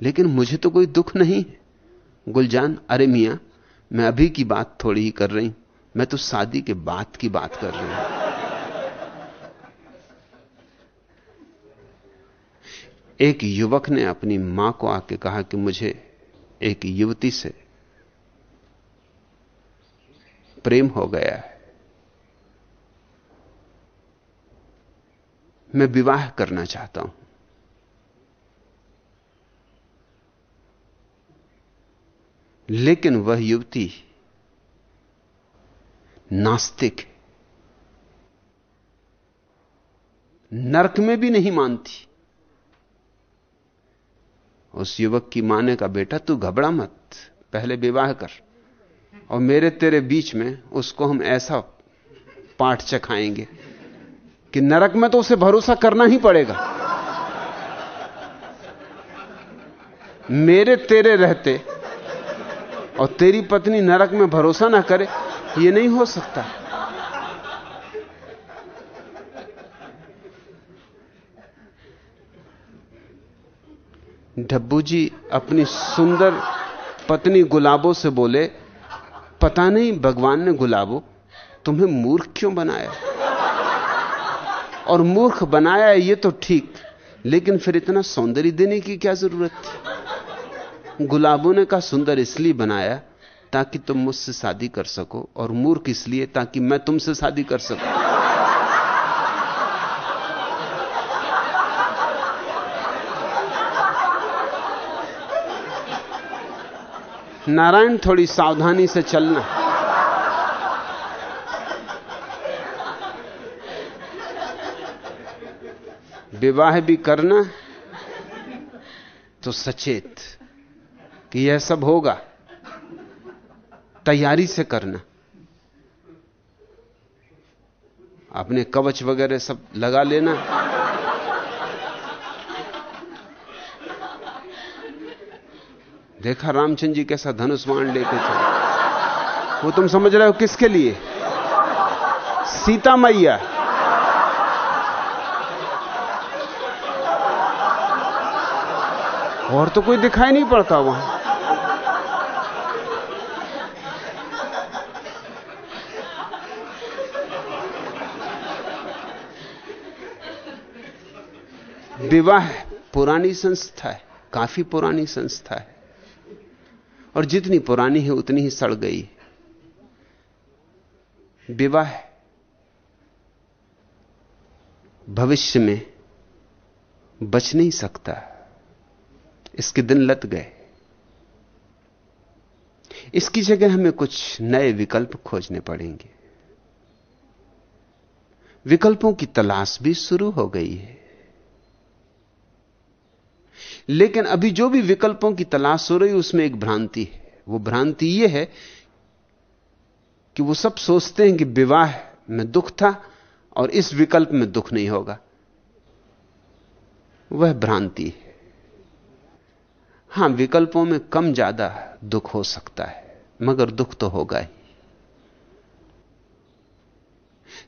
लेकिन मुझे तो कोई दुख नहीं गुलजान, अरे मियाँ मैं अभी की बात थोड़ी ही कर रही मैं तो शादी के बाद की बात कर रही हूँ। एक युवक ने अपनी माँ को आके कहा कि मुझे एक युवती से प्रेम हो गया है। मैं विवाह करना चाहता हूँ। लेकिन वह युवती नास्तिक, नरक में भी नहीं मानती। उस युवक की माने का बेटा, तू घबरा मत, पहले विवाह कर और मेरे तेरे बीच में उसको हम ऐसा पाठ चखाएँगे कि नरक में तो उसे भरोसा करना ही पड़ेगा। मेरे तेरे रहते और तेरी पत्नी नरक में भरोसा ना करे, ये नहीं हो सकता। डब्बू जी अपनी सुंदर पत्नी गुलाबों से बोले, पता नहीं भगवान ने गुलाबो तुम्हें मूर्ख क्यों बनाया? और मूर्ख बनाया ये तो ठीक, लेकिन फिर इतना सौंदर्य देने की क्या ज़रूरत थी? गुलाबों ने कहा, सुंदर इसलिए बनाया ताकि तुम मुझसे शादी कर सको और मूर्ख इसलिए ताकि मैं तुमसे शादी कर सकूँ। नारायण, थोड़ी सावधानी से चलना। विवाह भी करना तो सचेत। कि यह सब होगा। तैयारी से करना। अपने कवच वगैरह सब लगा लेना। देखा रामचंद्र जी कैसा धनुष लेके चले। वो तुम समझ रहे हो किसके लिए? सीता मैया और तो कोई दिखाई नहीं पड़ता वहाँ। विवाह पुरानी संस्था है, काफ़ी पुरानी संस्था है। और जितनी पुरानी है, उतनी ही सड़ गई विवाह भविष्य में बच नहीं सकता। इसके दिन लत गए। इसकी जगह हमें कुछ नए विकल्प खोजने पड़ेंगे। विकल्पों की तलाश भी शुरू हो गई है। लेकिन अभी जो भी विकल्पों की तलाश हो रही उसमें एक भ्रांति है। वो भ्रांति यह है कि वो सब सोचते हैं कि विवाह में दुख था और इस विकल्प में दुख नहीं होगा। वह भ्रांति है। हाँ, विकल्पों में कम ज़्यादा दुख हो सकता है, मगर दुख तो होगा ही।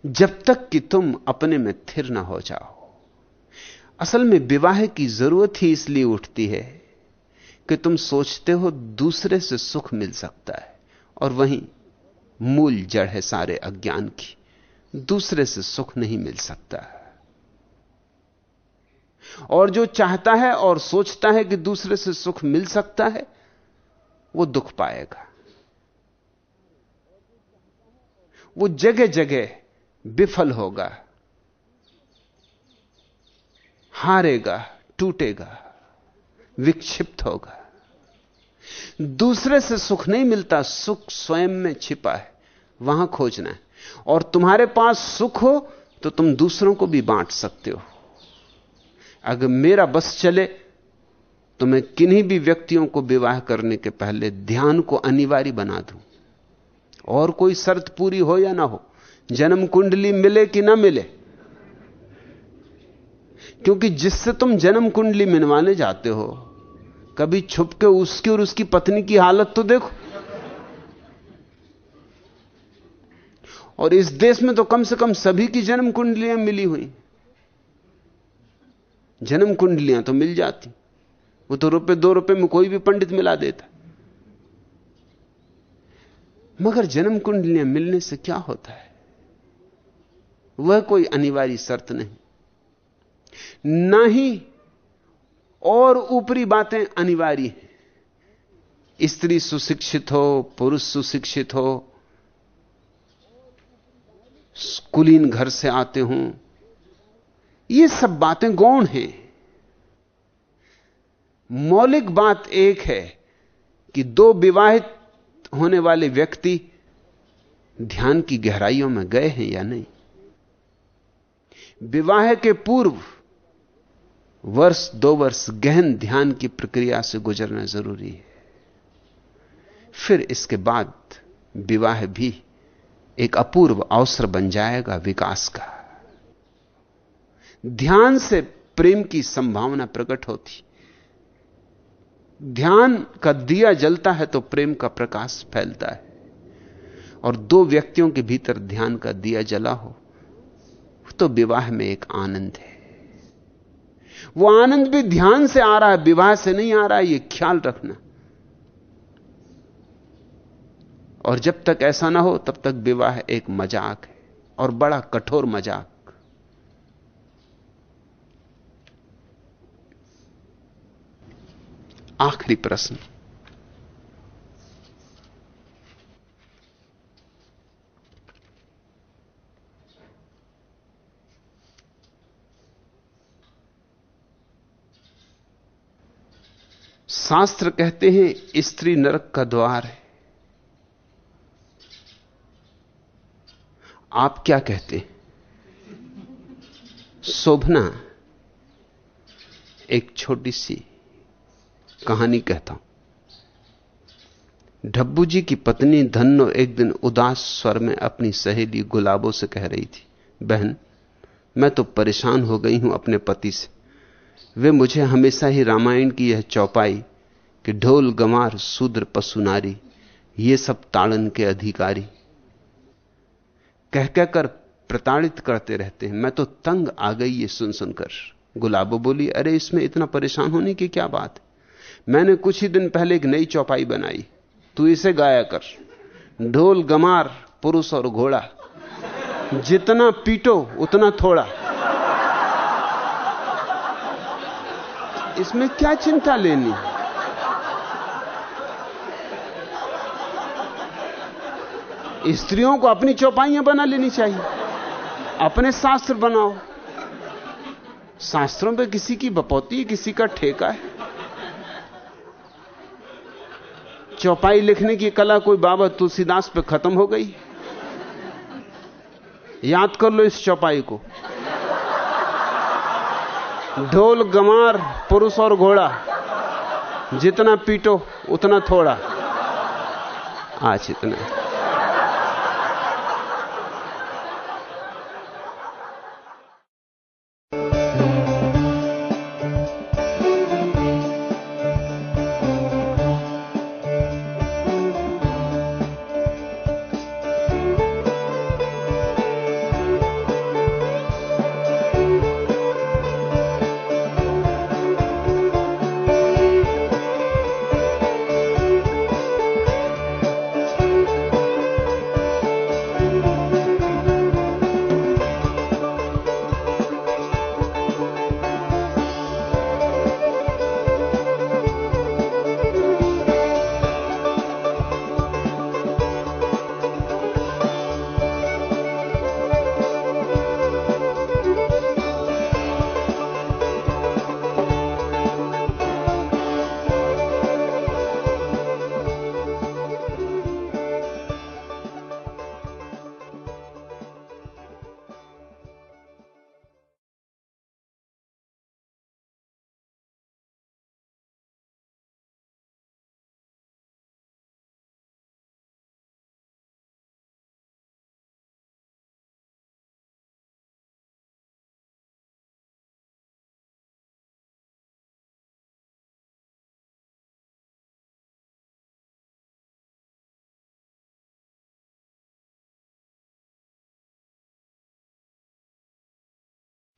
जब तक कि तुम अपने में थिर ना हो जाओ असल में विवाह की ज़रूरत ही इसलिए उठती है कि तुम सोचते हो दूसरे से सुख मिल सकता है और वहीं मूल जड़ है सारे अज्ञान की। दूसरे से सुख नहीं मिल सकता। और जो चाहता है और सोचता है कि दूसरे से सुख मिल सकता है, वो दुख पाएगा। वो जगह जगह विफल होगा। हारेगा, टूटेगा, विक्षिप्त होगा। दूसरे से सुख नहीं मिलता, सुख स्वयं में छिपा है, वहाँ खोजना है। और तुम्हारे पास सुख हो तो तुम दूसरों को भी बांट सकते हो। अगर मेरा बस चले तो मैं किन्हीं भी व्यक्तियों को विवाह करने के पहले ध्यान को अनिवार्य बना दूँ। और कोई शर्त पूरी हो या ना हो, जन्म कुंडली मिले कि ना मिले क्योंकि जिससे तुम जन्म कुंडली मिनवाने जाते हो, कभी छुप के उसकी और उसकी पत्नी की हालत तो देखो। और इस देश में तो कम से कम सभी की जन्म कुंडलियाँ मिली हुई। जन्म कुंडलियाँ तो मिल जाती। वो तो रुपए, दो रुपए में कोई भी पंडित मिला देता। मगर जन्म कुंडलियाँ मिलने से क्या होता है? वह कोई अनिवार्य शर्त नहीं। ना ही और ऊपरी बातें अनिवार्य हैं। स्त्री सुशिक्षित हो, पुरुष सुशिक्षित हो, कुलीन घर से आते हों, ये सब बातें गौण हैं। मौलिक बात एक है कि दो विवाहित होने वाले व्यक्ति ध्यान की गहराइयों में गए हैं या नहीं। विवाह के पूर्व वर्ष दो वर्ष गहन ध्यान की प्रक्रिया से गुजरना ज़रूरी है। फिर इसके बाद विवाह भी एक अपूर्व अवसर बन जाएगा विकास का। ध्यान से प्रेम की संभावना प्रकट होती। ध्यान का दिया जलता है तो प्रेम का प्रकाश फैलता है। और दो व्यक्तियों के भीतर ध्यान का दिया जला हो तो विवाह में एक आनंद है। वो आनंद भी ध्यान से आ रहा है, विवाह से नहीं आ रहा है, ये ख्याल रखना। और जब तक ऐसा ना हो, तब तक विवाह एक मज़ाक है, और बड़ा कठोर मज़ाक। आखिरी प्रश्न। शास्त्र कहते हैं, स्त्री नरक का द्वार है। आप क्या कहते हैं? शोभना, एक छोटी सी कहानी कहता हूँ। ढब्बू जी की पत्नी धन्नो एक दिन उदास स्वर में अपनी सहेली गुलाबों से कह रही थी, बहन, मैं तो परेशान हो गई हूँ अपने पति से। वे मुझे हमेशा ही रामायण की यह चौपाई कि ढोल गमार शूद्र पशु नारी, ये सब ताड़न के अधिकारी। कह कहकर प्रताड़ित करते रहते हैं। मैं तो तंग आ गई ये सुन सुनकर गुलाबो बोली, अरे, इसमें इतना परेशान होने की क्या बात है? मैंने कुछ ही दिन पहले एक नई चौपाई बनाई। तू इसे गाया कर। ढोल गमार पुरुष और घोड़ा। जितना पीटो, उतना थोड़ा। इसमें क्या चिंता लेनी? स्त्रियों को अपनी चौपाइयाँ बना लेनी चाहिए। अपने शास्त्र बनाओ। शास्त्रों पे किसी की बपौती, किसी का ठेका है। चौपाई लिखने की कला कोई बाबा तुलसीदास पे खत्म हो गई। याद कर लो इस चौपाई को। ढोल, गमार, पुरुष और घोड़ा, जितना पीटो, उतना थोड़ा। आज इतना।